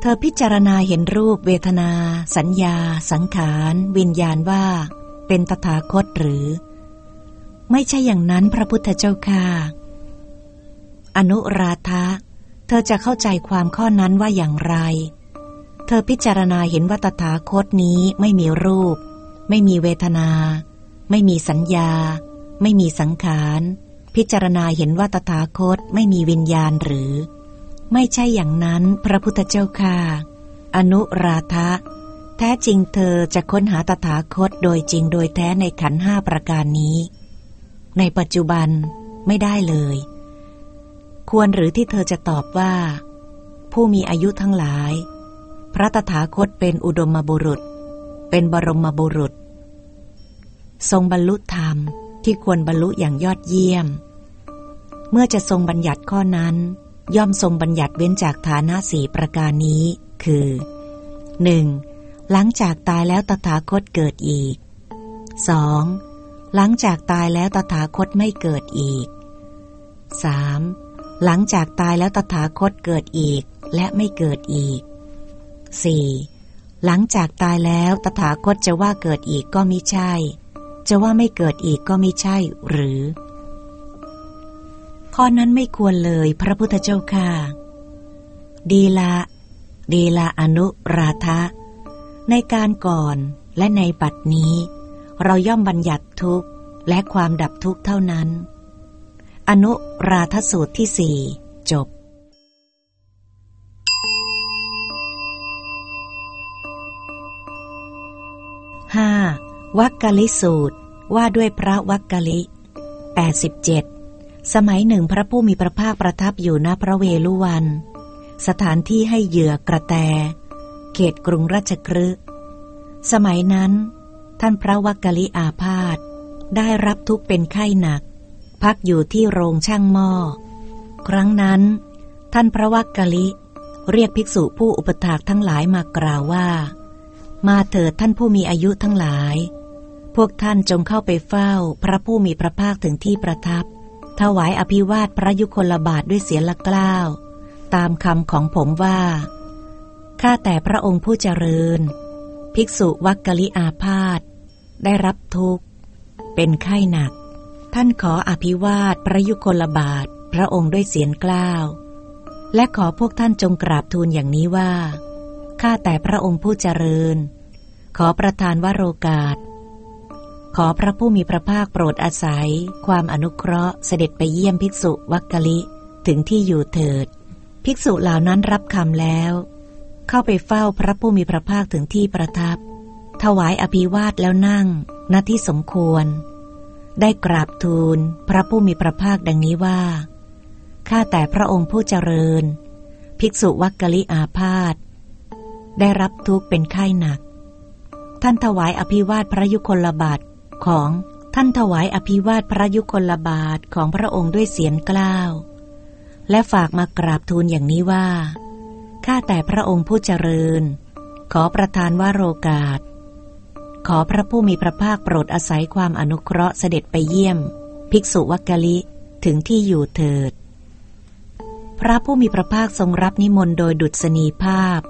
เธอพิจารณาเห็นรูปเวทนา สัญญา สังขาร วิญญาณว่า เป็นตถาคตหรือ ไม่ใช่อย่างนั้นพระพุทธเจ้าค่ะ อนุราธะเธอจะเข้าใจความข้อนั้นว่าอย่างไร เธอพิจารณาเห็นว่าตถาคตนี้ไม่มีรูป ไม่มีเวทนา ไม่มีสัญญา ไม่มีสังขาร พิจารณาเห็นว่าตถาคตไม่มีวิญญาณหรือ ไม่ใช่อย่างนั้นพระพุทธเจ้าค่ะ อนุราธะ แท้จริงเธอจะค้นหาตถาคตโดยจริงโดยแท้ในขันห้าประการนี้ ในปัจจุบันไม่ได้เลย ควรหรือที่เธอจะตอบว่า ผู้มีอายุทั้งหลาย พระตถาคตเป็นอุดมบุรุษ เป็นบรมบุรุษ ทรงบรรลุธรรมที่ควรบรรลุอย่างยอดเยี่ยม เมื่อจะทรงบัญญัติข้อนั้น ย่อมทรงบัญญัติเว้นจากฐานะสี่ประการนี้ คือ 1. หลังจากตายแล้วตถาคตเกิดอีก 2. หลังจากตายแล้วตถาคตไม่เกิดอีก 3. หลังจากตายแล้วตถาคตเกิดอีกและไม่เกิดอีก 4. หลังจากตายแล้วตถาคตจะว่าเกิดอีกก็มิใช่ จะว่าไม่เกิดอีกก็มิใช่หรือ ข้อนั้นไม่ควรเลยพระพุทธเจ้าค่ะ ดีละ ดีละอนุราธะ ในการก่อนและในปัดนี้ เราย่อมบัญญัติทุกข์และความดับทุกข์เท่านั้น อนุราธสูตรที่สี่จบห้าวักกะลิสูตรว่าด้วยพระวักกะลิแปด สมัยหนึ่งพระผู้มีพระภาคประทับอยู่ณพระเวลุวัน สถานที่ให้เหยื่อกระแต เขตกรุงราชครึสมัยนั้น ท่านพระวักกะลิอาพาธได้รับทุกเป็นไข้หนัก พักอยู่ที่โรงช่างหม้อ ครั้งนั้น ท่านพระวักกะลิ เรียกภิกษุผู้อุปถากทั้งหลายมากล่าวว่า มาเถิดท่านผู้มีอายุทั้งหลาย พวกท่านจงเข้าไปเฝ้าพระผู้มีพระภาคถึงที่ประทับ ถวายอภิวาทพระยุคลบาทด้วยเสียงละกล้าว ตามคำของผมว่า ข้าแต่พระองค์ผู้เจริญ ภิกษุวักกลิอาพาธได้รับทุกข์ เป็นไข้หนัก ท่านขออภิวาทพระยุคลบาทพระองค์ด้วยเสียงกล้าว และขอพวกท่านจงกราบทูลอย่างนี้ว่า ข้าแต่พระองค์ผู้เจริญ ขอประทานวโรกาส ขอพระผู้มีพระภาคโปรดอาศัย ความอนุเคราะห์เสด็จไปเยี่ยมภิกษุวักกะลิ ถึงที่อยู่เถิด ภิกษุเหล่านั้นรับคำแล้ว เข้าไปเฝ้าพระผู้มีพระภาคถึงที่ประทับ ถวายอภิวาทแล้วนั่งณที่สมควร ได้กราบทูลพระผู้มีพระภาคดังนี้ว่าข้าแต่พระองค์ผู้เจริญ ภิกษุวักกะลิอาพาธได้รับทุกข์เป็นไข้หนัก ท่านถวายอภิวาทพระยุคลบาท ของท่านถวายอภิวาทพระยุคลบาทของพระองค์ด้วยเสียงกล้าว และฝากมากราบทูลอย่างนี้ว่า ข้าแต่พระองค์ผู้เจริญ ขอประทานว่าโรกาส ขอพระผู้มีพระภาคโปรดอาศัยความอนุเคราะห์เสด็จไปเยี่ยม ภิกษุวักกะลิถึงที่อยู่เถิด พระผู้มีพระภาคทรงรับนิมนต์โดยดุษณีภาพ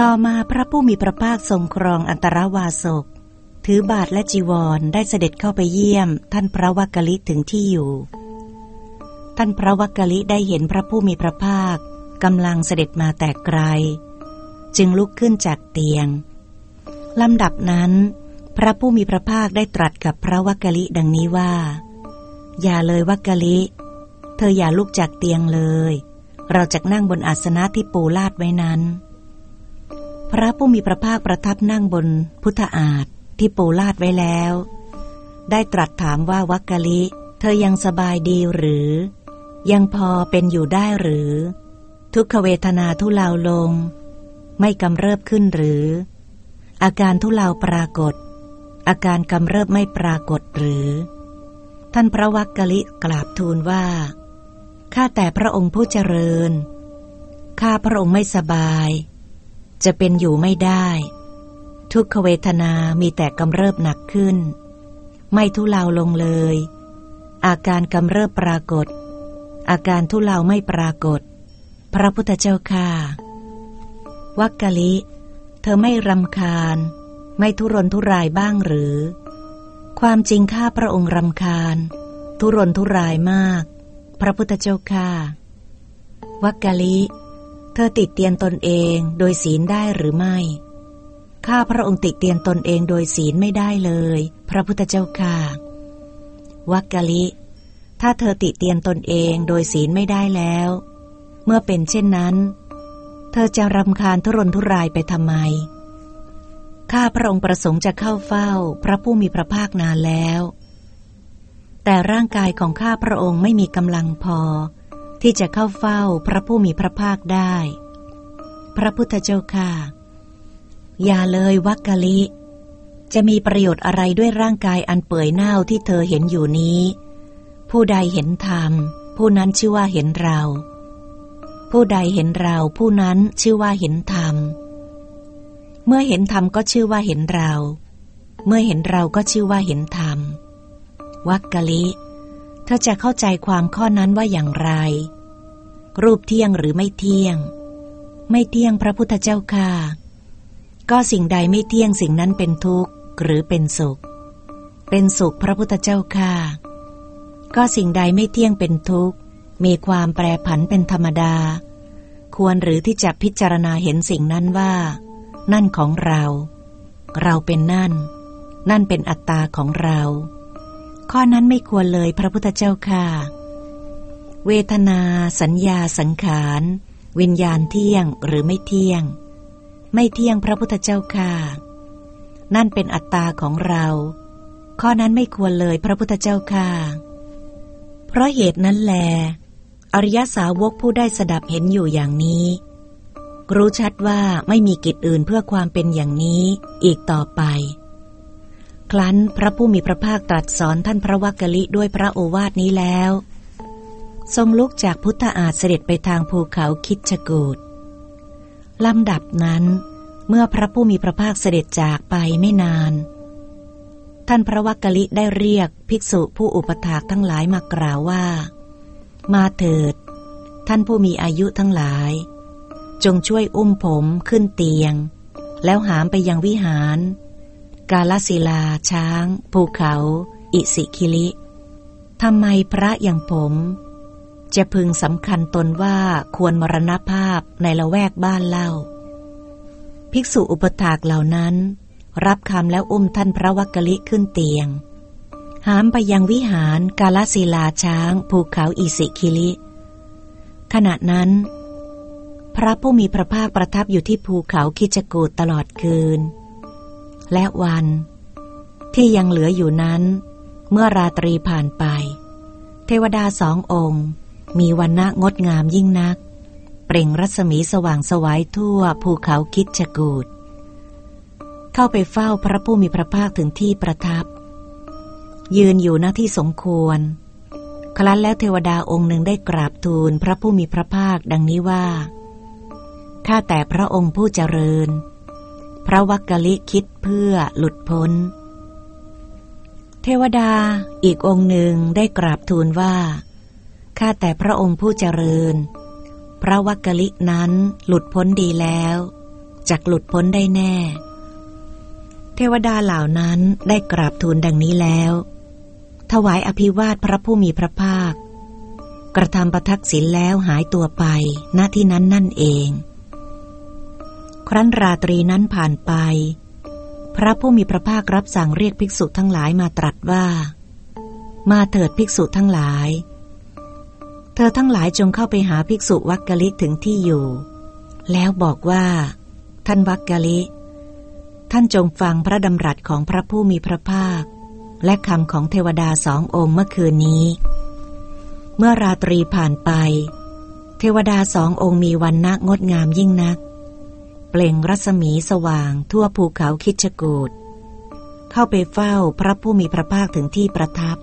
ต่อมาพระผู้มีพระภาคทรงครองอันตรวาสก ถือบาทและจีวรได้เสด็จเข้าไปเยี่ยม ท่านพระวักกะลิถึงที่อยู่ ท่านพระวักกะลิได้เห็นพระผู้มีพระภาคกำลังเสด็จมาแต่ไกล จึงลุกขึ้นจากเตียงลำดับนั้น พระผู้มีพระภาคได้ตรัสกับพระวักกะลิดังนี้ว่า อย่าเลยวักกะลิ เธออย่าลุกจากเตียงเลย เราจะนั่งบนอาสนะที่ปูลาดไว้นั้น พระผู้มีพระภาคประทับนั่งบนพุทธอาฏ ที่ปูลาดไว้แล้ว ได้ตรัสถามว่าวักกะลิ เธอยังสบายดีหรือ ยังพอเป็นอยู่ได้หรือ ทุกขเวทนาทุเลาลง ไม่กำเริบขึ้นหรือ อาการทุเลาปรากฏ อาการกำเริบไม่ปรากฏหรือ ท่านพระวักกะลิกราบทูลว่าข้าแต่พระองค์ผู้เจริญข้าพระองค์ไม่สบาย จะเป็นอยู่ไม่ได้ ทุกขเวทนามีแต่กำเริบหนักขึ้น ไม่ทุเลาลงเลย อาการกำเริบปรากฏ อาการทุเลาไม่ปรากฏ พระพุทธเจ้าค่ะวักกะลิ เธอไม่รำคาญ ไม่ทุรนทุรายบ้างหรือ ความจริงข้าพระองค์รำคาญ ทุรนทุรายมาก พระพุทธเจ้าค่ะวักกะลิ เธอติดเตียนตนเองโดยศีลได้หรือไม่ ข้าพระองค์ติเตียนตนเองโดยศีลไม่ได้เลย พระพุทธเจ้าค่ะวักกะลิ ถ้าเธอติเตียนตนเองโดยศีลไม่ได้แล้ว เมื่อเป็นเช่นนั้น เธอจะรำคาญทุรนทุรายไปทำไม ข้าพระองค์ประสงค์จะเข้าเฝ้าพระผู้มีพระภาคนานแล้ว แต่ร่างกายของข้าพระองค์ไม่มีกำลังพอ ที่จะเข้าเฝ้าพระผู้มีพระภาคได้ พระพุทธเจ้าค่ะ อย่าเลยวักกะลิ จะมีประโยชน์อะไรด้วยร่างกายอันเปื่อยเน่าที่เธอเห็นอยู่นี้ ผู้ใดเห็นธรรม ผู้นั้นชื่อว่าเห็นเรา ผู้ใดเห็นเราผู้นั้นชื่อว่าเห็นธรรม เมื่อเห็นธรรมก็ชื่อว่าเห็นเรา เมื่อเห็นเราก็ชื่อว่าเห็นธรรม วักกะลิ เธอจะเข้าใจความข้อนั้นว่าอย่างไร รูปเที่ยงหรือไม่เที่ยง ไม่เที่ยงพระพุทธเจ้าค่ะ ก็สิ่งใดไม่เที่ยงสิ่งนั้นเป็นทุกข์หรือเป็นสุข เป็นสุขพระพุทธเจ้าค่ะ ก็สิ่งใดไม่เที่ยงเป็นทุกข์ มีความแปรผันเป็นธรรมดา ควรหรือที่จะพิจารณาเห็นสิ่งนั้นว่า นั่นของเรา เราเป็นนั่น นั่นเป็นอัตตาของเรา ข้อนั้นไม่ควรเลยพระพุทธเจ้าค่ะ เวทนา สัญญาสังขาร วิญญาณเที่ยงหรือไม่เที่ยง ไม่เที่ยงพระพุทธเจ้าค่ะ นั่นเป็นอัตตาของเรา ข้อนั้นไม่ควรเลยพระพุทธเจ้าค่ะ เพราะเหตุนั้นแล อริยสาวกผู้ได้สดับเห็นอยู่อย่างนี้ รู้ชัดว่าไม่มีกิจอื่นเพื่อความเป็นอย่างนี้อีกต่อไป ครั้นพระผู้มีพระภาคตรัสสอนท่านพระวักกะลิด้วยพระโอวาทนี้แล้ว ทรงลุกจากพุทธอาฏเสด็จไปทางภูเขาคิดชกูด ลำดับนั้น เมื่อพระผู้มีพระภาคเสด็จจากไปไม่นาน ท่านพระวักกะลิได้เรียกภิกษุผู้อุปถากทั้งหลายมากล่าวว่า มาเถิด ท่านผู้มีอายุทั้งหลาย จงช่วยอุ้มผมขึ้นเตียง แล้วหามไปยังวิหาร กาลศิลา ช้าง ภูเขา อิสิคิลิทำไมพระอย่างผม จะพึงสำคัญตนว่าควรมรณภาพในละแวกบ้านเล่า ภิกษุอุปถากเหล่านั้น รับคำแล้วอุ้มท่านพระวักกลิขึ้นเตียง หามไปยังวิหารกาลศิลาช้าง ภูเขาอิสิคิลิ ขณะนั้น พระผู้มีพระภาคประทับอยู่ที่ภูเขาคิจกูดตลอดคืน และวัน ที่ยังเหลืออยู่นั้น เมื่อราตรีผ่านไป เทวดาสององค์ มีวันณะงดงามยิ่งนัก เปล่งรัศมีสว่างสวายทั่วภูเขาคิดจกูดเข้าไปเฝ้าพระผู้มีพระภาคถึงที่ประทับ ยืนอยู่หน้าที่สมควร ครั้นแล้วเทวดาองค์หนึ่งได้กราบทูลพระผู้มีพระภาคดังนี้ว่า ข้าแต่พระองค์ผู้เจริญ พระวักกะลิคิดเพื่อหลุดพ้นเทวดาอีกองค์หนึ่งได้กราบทูลว่า ข้าแต่พระองค์ผู้เจริญ พระวักกะลินั้นหลุดพ้นดีแล้วจักหลุดพ้นได้แน่ เทวดาเหล่านั้นได้กราบทูลดังนี้แล้ว ถวายอภิวาทพระผู้มีพระภาค กระทำประทักษิณแล้วหายตัวไปณที่นั้นนั่นเอง ครั้นราตรีนั้นผ่านไป พระผู้มีพระภาครับสั่งเรียกภิกษุทั้งหลายมาตรัสว่า มาเถิดภิกษุทั้งหลาย เธอทั้งหลายจงเข้าไปหาภิกษุวักกะลิถึงที่อยู่ แล้วบอกว่า ท่านวักกะลิ ท่านจงฟังพระดำรัสของพระผู้มีพระภาค และคำของเทวดาสององค์เมื่อคืนนี้ เมื่อราตรีผ่านไป เทวดาสององค์มีวันนักงดงามยิ่งนัก เปล่งรัศมีสว่างทั่วภูเขาคิชกูดเข้าไปเฝ้าพระผู้มีพระภาคถึงที่ประทับ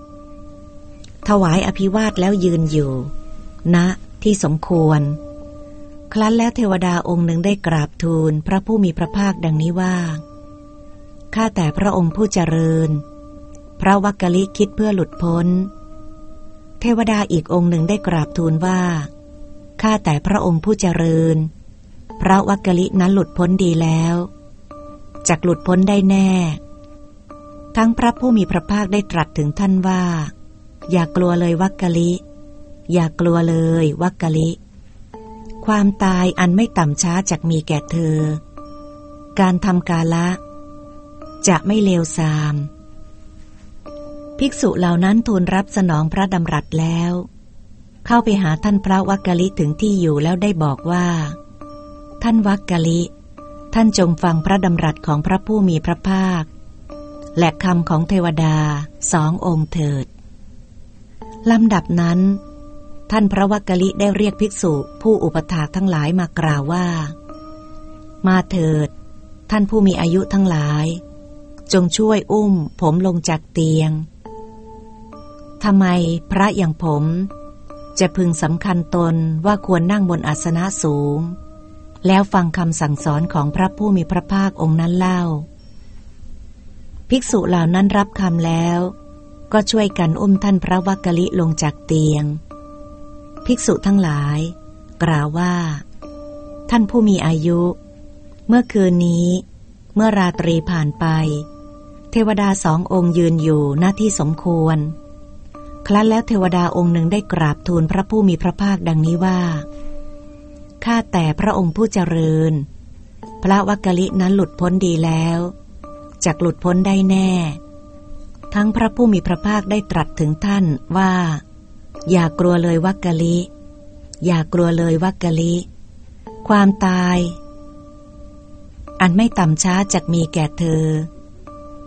ถวายอภิวาทแล้วยืนอยู่ ณที่สมควร ครั้นแล้วเทวดาองค์หนึ่งได้กราบทูลพระผู้มีพระภาคดังนี้ว่า ข้าแต่พระองค์ผู้เจริญ พระวักกะลิคิดเพื่อหลุดพ้น เทวดาอีกองค์หนึ่งได้กราบทูลว่า ข้าแต่พระองค์ผู้เจริญ พระวักกะลินั้นหลุดพ้นดีแล้วจากหลุดพ้นได้แน่ ทั้งพระผู้มีพระภาคได้ตรัสถึงท่านว่า อย่ากลัวเลยวักกะลิ อย่ากลัวเลยวักกะลิ ความตายอันไม่ต่ำช้าจากมีแก่เธอ การทำกาละ จะไม่เลวทราม ภิกษุเหล่านั้นทูลรับสนองพระดำรัสแล้ว เข้าไปหาท่านพระวักกะลิถึงที่อยู่แล้วได้บอกว่า ท่านวักกะลิ ท่านจงฟังพระดำรัสของพระผู้มีพระภาค และคำของเทวดาสององค์เถิดลำดับนั้น ท่านพระวักกะลิได้เรียกภิกษุผู้อุปถากทั้งหลายมากล่าวว่า มาเถิด ท่านผู้มีอายุทั้งหลาย จงช่วยอุ้มผมลงจากเตียงทำไมพระอย่างผม จะพึงสำคัญตนว่าควรนั่งบนอาสนะสูง แล้วฟังคำสั่งสอนของพระผู้มีพระภาคองค์นั้นเล่า ภิกษุเหล่านั้นรับคำแล้ว ก็ช่วยกันอุ้มท่านพระวักกะลิลงจากเตียง ภิกษุทั้งหลาย กล่าวว่า ท่านผู้มีอายุ เมื่อคืนนี้ เมื่อราตรีผ่านไป เทวดาสององค์ยืนอยู่หน้าที่สมควร ครั้นแล้วเทวดาองค์หนึ่งได้กราบทูลพระผู้มีพระภาคดังนี้ว่าข้าแต่พระองค์ผู้เจริญ พระวักกะลินั้นหลุดพ้นดีแล้วจากหลุดพ้นได้แน่ ทั้งพระผู้มีพระภาคได้ตรัสถึงท่านว่า อย่ากลัวเลยวักกะลิ อย่ากลัวเลยวักกะลิ ความตาย อันไม่ต่ำช้าจะมีแก่เธอ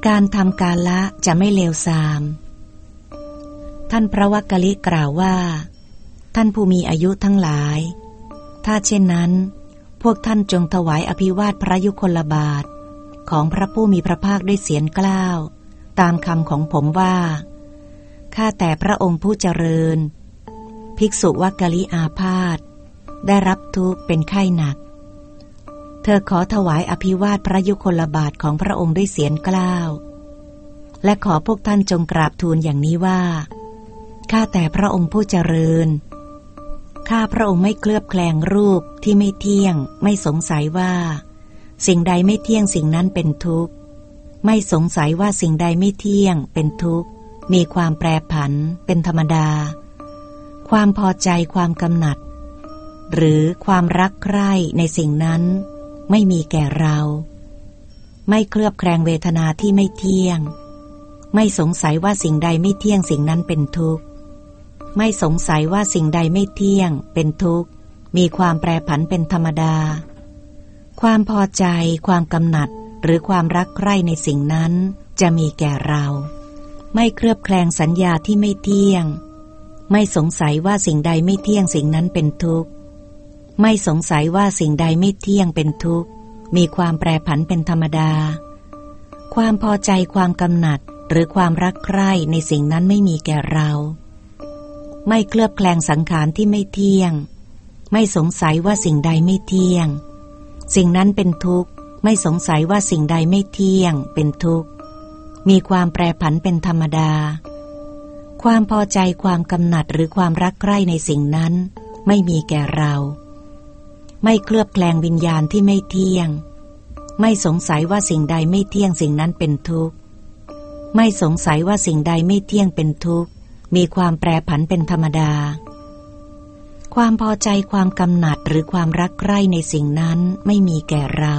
การทำกาละจะไม่เลวทราม ท่านพระวักกะลิกล่าวว่า ท่านผู้มีอายุทั้งหลาย ถ้าเช่นนั้น พวกท่านจงถวายอภิวาทพระยุคลบาท ของพระผู้มีพระภาคด้วยเสียงกล้าว ตามคำของผมว่า ข้าแต่พระองค์ผู้เจริญ ภิกษุวักกะลิอาพาธได้รับทุกข์เป็นไข้หนัก เธอขอถวายอภิวาทพระยุคลบาทของพระองค์ด้วยเสียงกล้าว และขอพวกท่านจงกราบทูลอย่างนี้ว่า ข้าแต่พระองค์ผู้เจริญ ข้าพระองค์ไม่เคลือบแคลงรูปที่ไม่เที่ยง ไม่สงสัยว่า สิ่งใดไม่เที่ยงสิ่งนั้นเป็นทุกข์ ไม่สงสัยว่าสิ่งใดไม่เที่ยงเป็นทุกข์ มีความแปรผันเป็นธรรมดา ความพอใจความกำหนัด หรือความรักใคร่ในสิ่งนั้น ไม่มีแก่เรา ไม่เคลือบแคลงเวทนาที่ไม่เที่ยง ไม่สงสัยว่าสิ่งใดไม่เที่ยงสิ่งนั้นเป็นทุกข์ ไม่สงสัยว่าสิ่งใดไม่เที่ยงเป็นทุกข์ มีความแปรผันเป็นธรรมดา ความพอใจความกำหนัดหรือความรักใคร่ในสิ่งนั้นจะมีแก่เรา ไม่เคลือบแคลงสัญญาที่ไม่เที่ยง ไม่สงสัยว่าสิ่งใดไม่เที่ยงสิ่งนั้นเป็นทุกข์ ไม่สงสัยว่าสิ่งใดไม่เที่ยงเป็นทุกข์ มีความแปรผันเป็นธรรมดา ความพอใจความกำหนัดหรือความรักใคร่ในสิ่งนั้นไม่มีแก่เรา ไม่เคลือบแคลงสังขารที่ไม่เที่ยง ไม่สงสัยว่าสิ่งใดไม่เที่ยง สิ่งนั้นเป็นทุกข์ ไม่สงสัยว่าสิ่งใดไม่เที่ยงเป็นทุกข์ มีความแปรผันเป็นธรรมดา ความพอใจความกำหนัดหรือความรักใคร่ในสิ่งนั้น ไม่มีแก่เรา ไม่เคลือบแคลงวิญญาณที่ไม่เที่ยง ไม่สงสัยว่าสิ่งใดไม่เที่ยงสิ่งนั้นเป็นทุกข์ ไม่สงสัยว่าสิ่งใดไม่เที่ยงเป็นทุกข์ มีความแปรผันเป็นธรรมดา ความพอใจความกำหนัดหรือความรักใคร่ในสิ่งนั้นไม่มีแก่เรา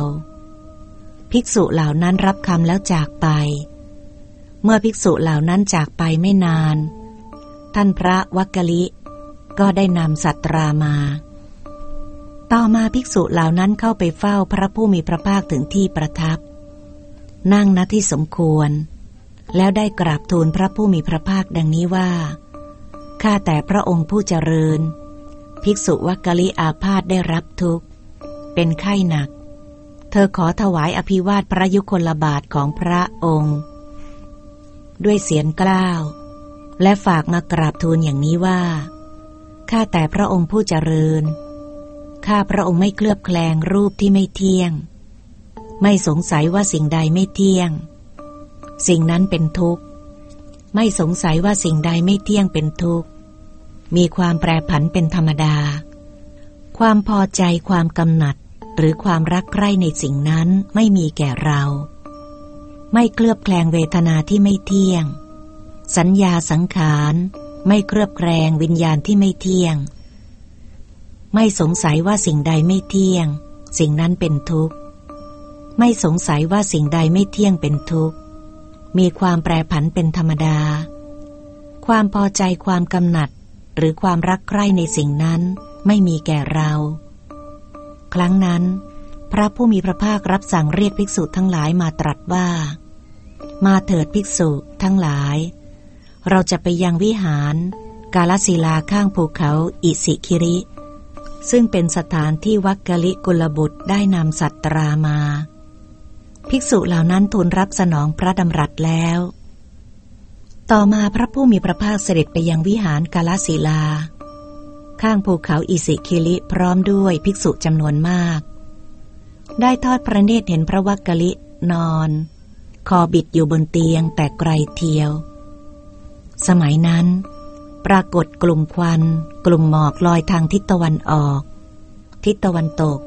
ภิกษุเหล่านั้นรับคำแล้วจากไป เมื่อภิกษุเหล่านั้นจากไปไม่นาน ท่านพระวักกะลิ ก็ได้นำสัตรามา ต่อมาภิกษุเหล่านั้นเข้าไปเฝ้าพระผู้มีพระภาคถึงที่ประทับ นั่งณที่สมควร แล้วได้กราบทูลพระผู้มีพระภาคดังนี้ว่า ข้าแต่พระองค์ผู้เจริญ ภิกษุวักกะลิอาพาธได้รับทุกข์ เป็นไข้หนัก เธอขอถวายอภิวาทพระยุคลบาทของพระองค์ ด้วยเสียงกล้าว และฝากมากราบทูลอย่างนี้ว่า ข้าแต่พระองค์ผู้เจริญ ข้าพระองค์ไม่เคลือบแคลงรูปที่ไม่เที่ยง ไม่สงสัยว่าสิ่งใดไม่เที่ยง สิ่งนั้นเป็นทุกข์ ไม่สงสัยว่าสิ่งใดไม่เที่ยงเป็นทุกข์ มีความแปรผันเป็นธรรมดา ความพอใจความกำหนัดหรือความรักใคร่ในสิ่งนั้นไม่มีแก่เรา ไม่เคลือบแคลงเวทนาที่ไม่เที่ยง สัญญาสังขาร ไม่เคลือบแคลงวิญญาณที่ไม่เที่ยง ไม่สงสัยว่าสิ่งใดไม่เที่ยง สิ่งนั้นเป็นทุกข์ ไม่สงสัยว่าสิ่งใดไม่เที่ยงเป็นทุกข์ มีความแปรผันเป็นธรรมดา ความพอใจความกำหนัด หรือความรักใคร่ในสิ่งนั้นไม่มีแก่เรา ครั้งนั้น พระผู้มีพระภาครับสั่งเรียกภิกษุทั้งหลายมาตรัสว่า มาเถิดภิกษุทั้งหลาย เราจะไปยังวิหาร กาลศิลาข้างภูเขาอิสิคิริ ซึ่งเป็นสถานที่วักกะลิกุลบุตรได้นำสัตรามา ภิกษุเหล่านั้นทูลรับสนองพระดำรัสแล้ว ต่อมาพระผู้มีพระภาคเสด็จไปยังวิหารกาลศิลา ข้างภูเขาอิสิคิริพร้อมด้วยภิกษุจำนวนมาก ได้ทอดพระเนตรเห็นพระวักกะลินอน คอบิดอยู่บนเตียงแต่ไกลเทียว สมัยนั้น ปรากฏกลุ่มควัน กลุ่มหมอกลอยทางทิศตะวันออก ทิศตะวันตก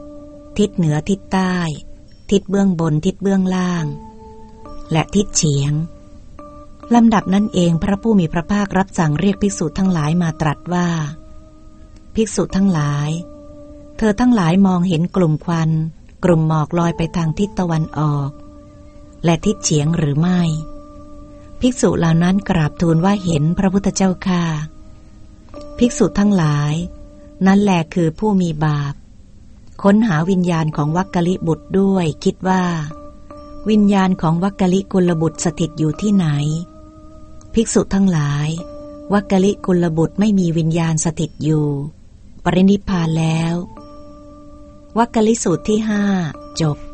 ทิศเหนือทิศใต้ ทิศเบื้องบนทิศเบื้องล่าง และทิศเฉียงลำดับนั้นเองพระผู้มีพระภาครับสั่งเรียกภิกษุทั้งหลายมาตรัสว่า ภิกษุทั้งหลาย เธอทั้งหลายมองเห็นกลุ่มควัน กลุ่มหมอกลอยไปทางทิศตะวันออก และทิศเฉียงหรือไม่ ภิกษุเหล่านั้นกราบทูลว่าเห็นพระพุทธเจ้าค่ะ ภิกษุทั้งหลาย นั่นแหละคือผู้มีบาป ค้นหาวิญญาณของวักกะลิบุตรด้วยคิดว่า วิญญาณของวักกะลิกุลบุตรสถิตอยู่ที่ไหน ภิกษุทั้งหลาย วักกะลิกุลบุตรไม่มีวิญญาณสถิตอยู่ ปรินิพพานแล้ว วักกลิสูตรที่ห้าจบ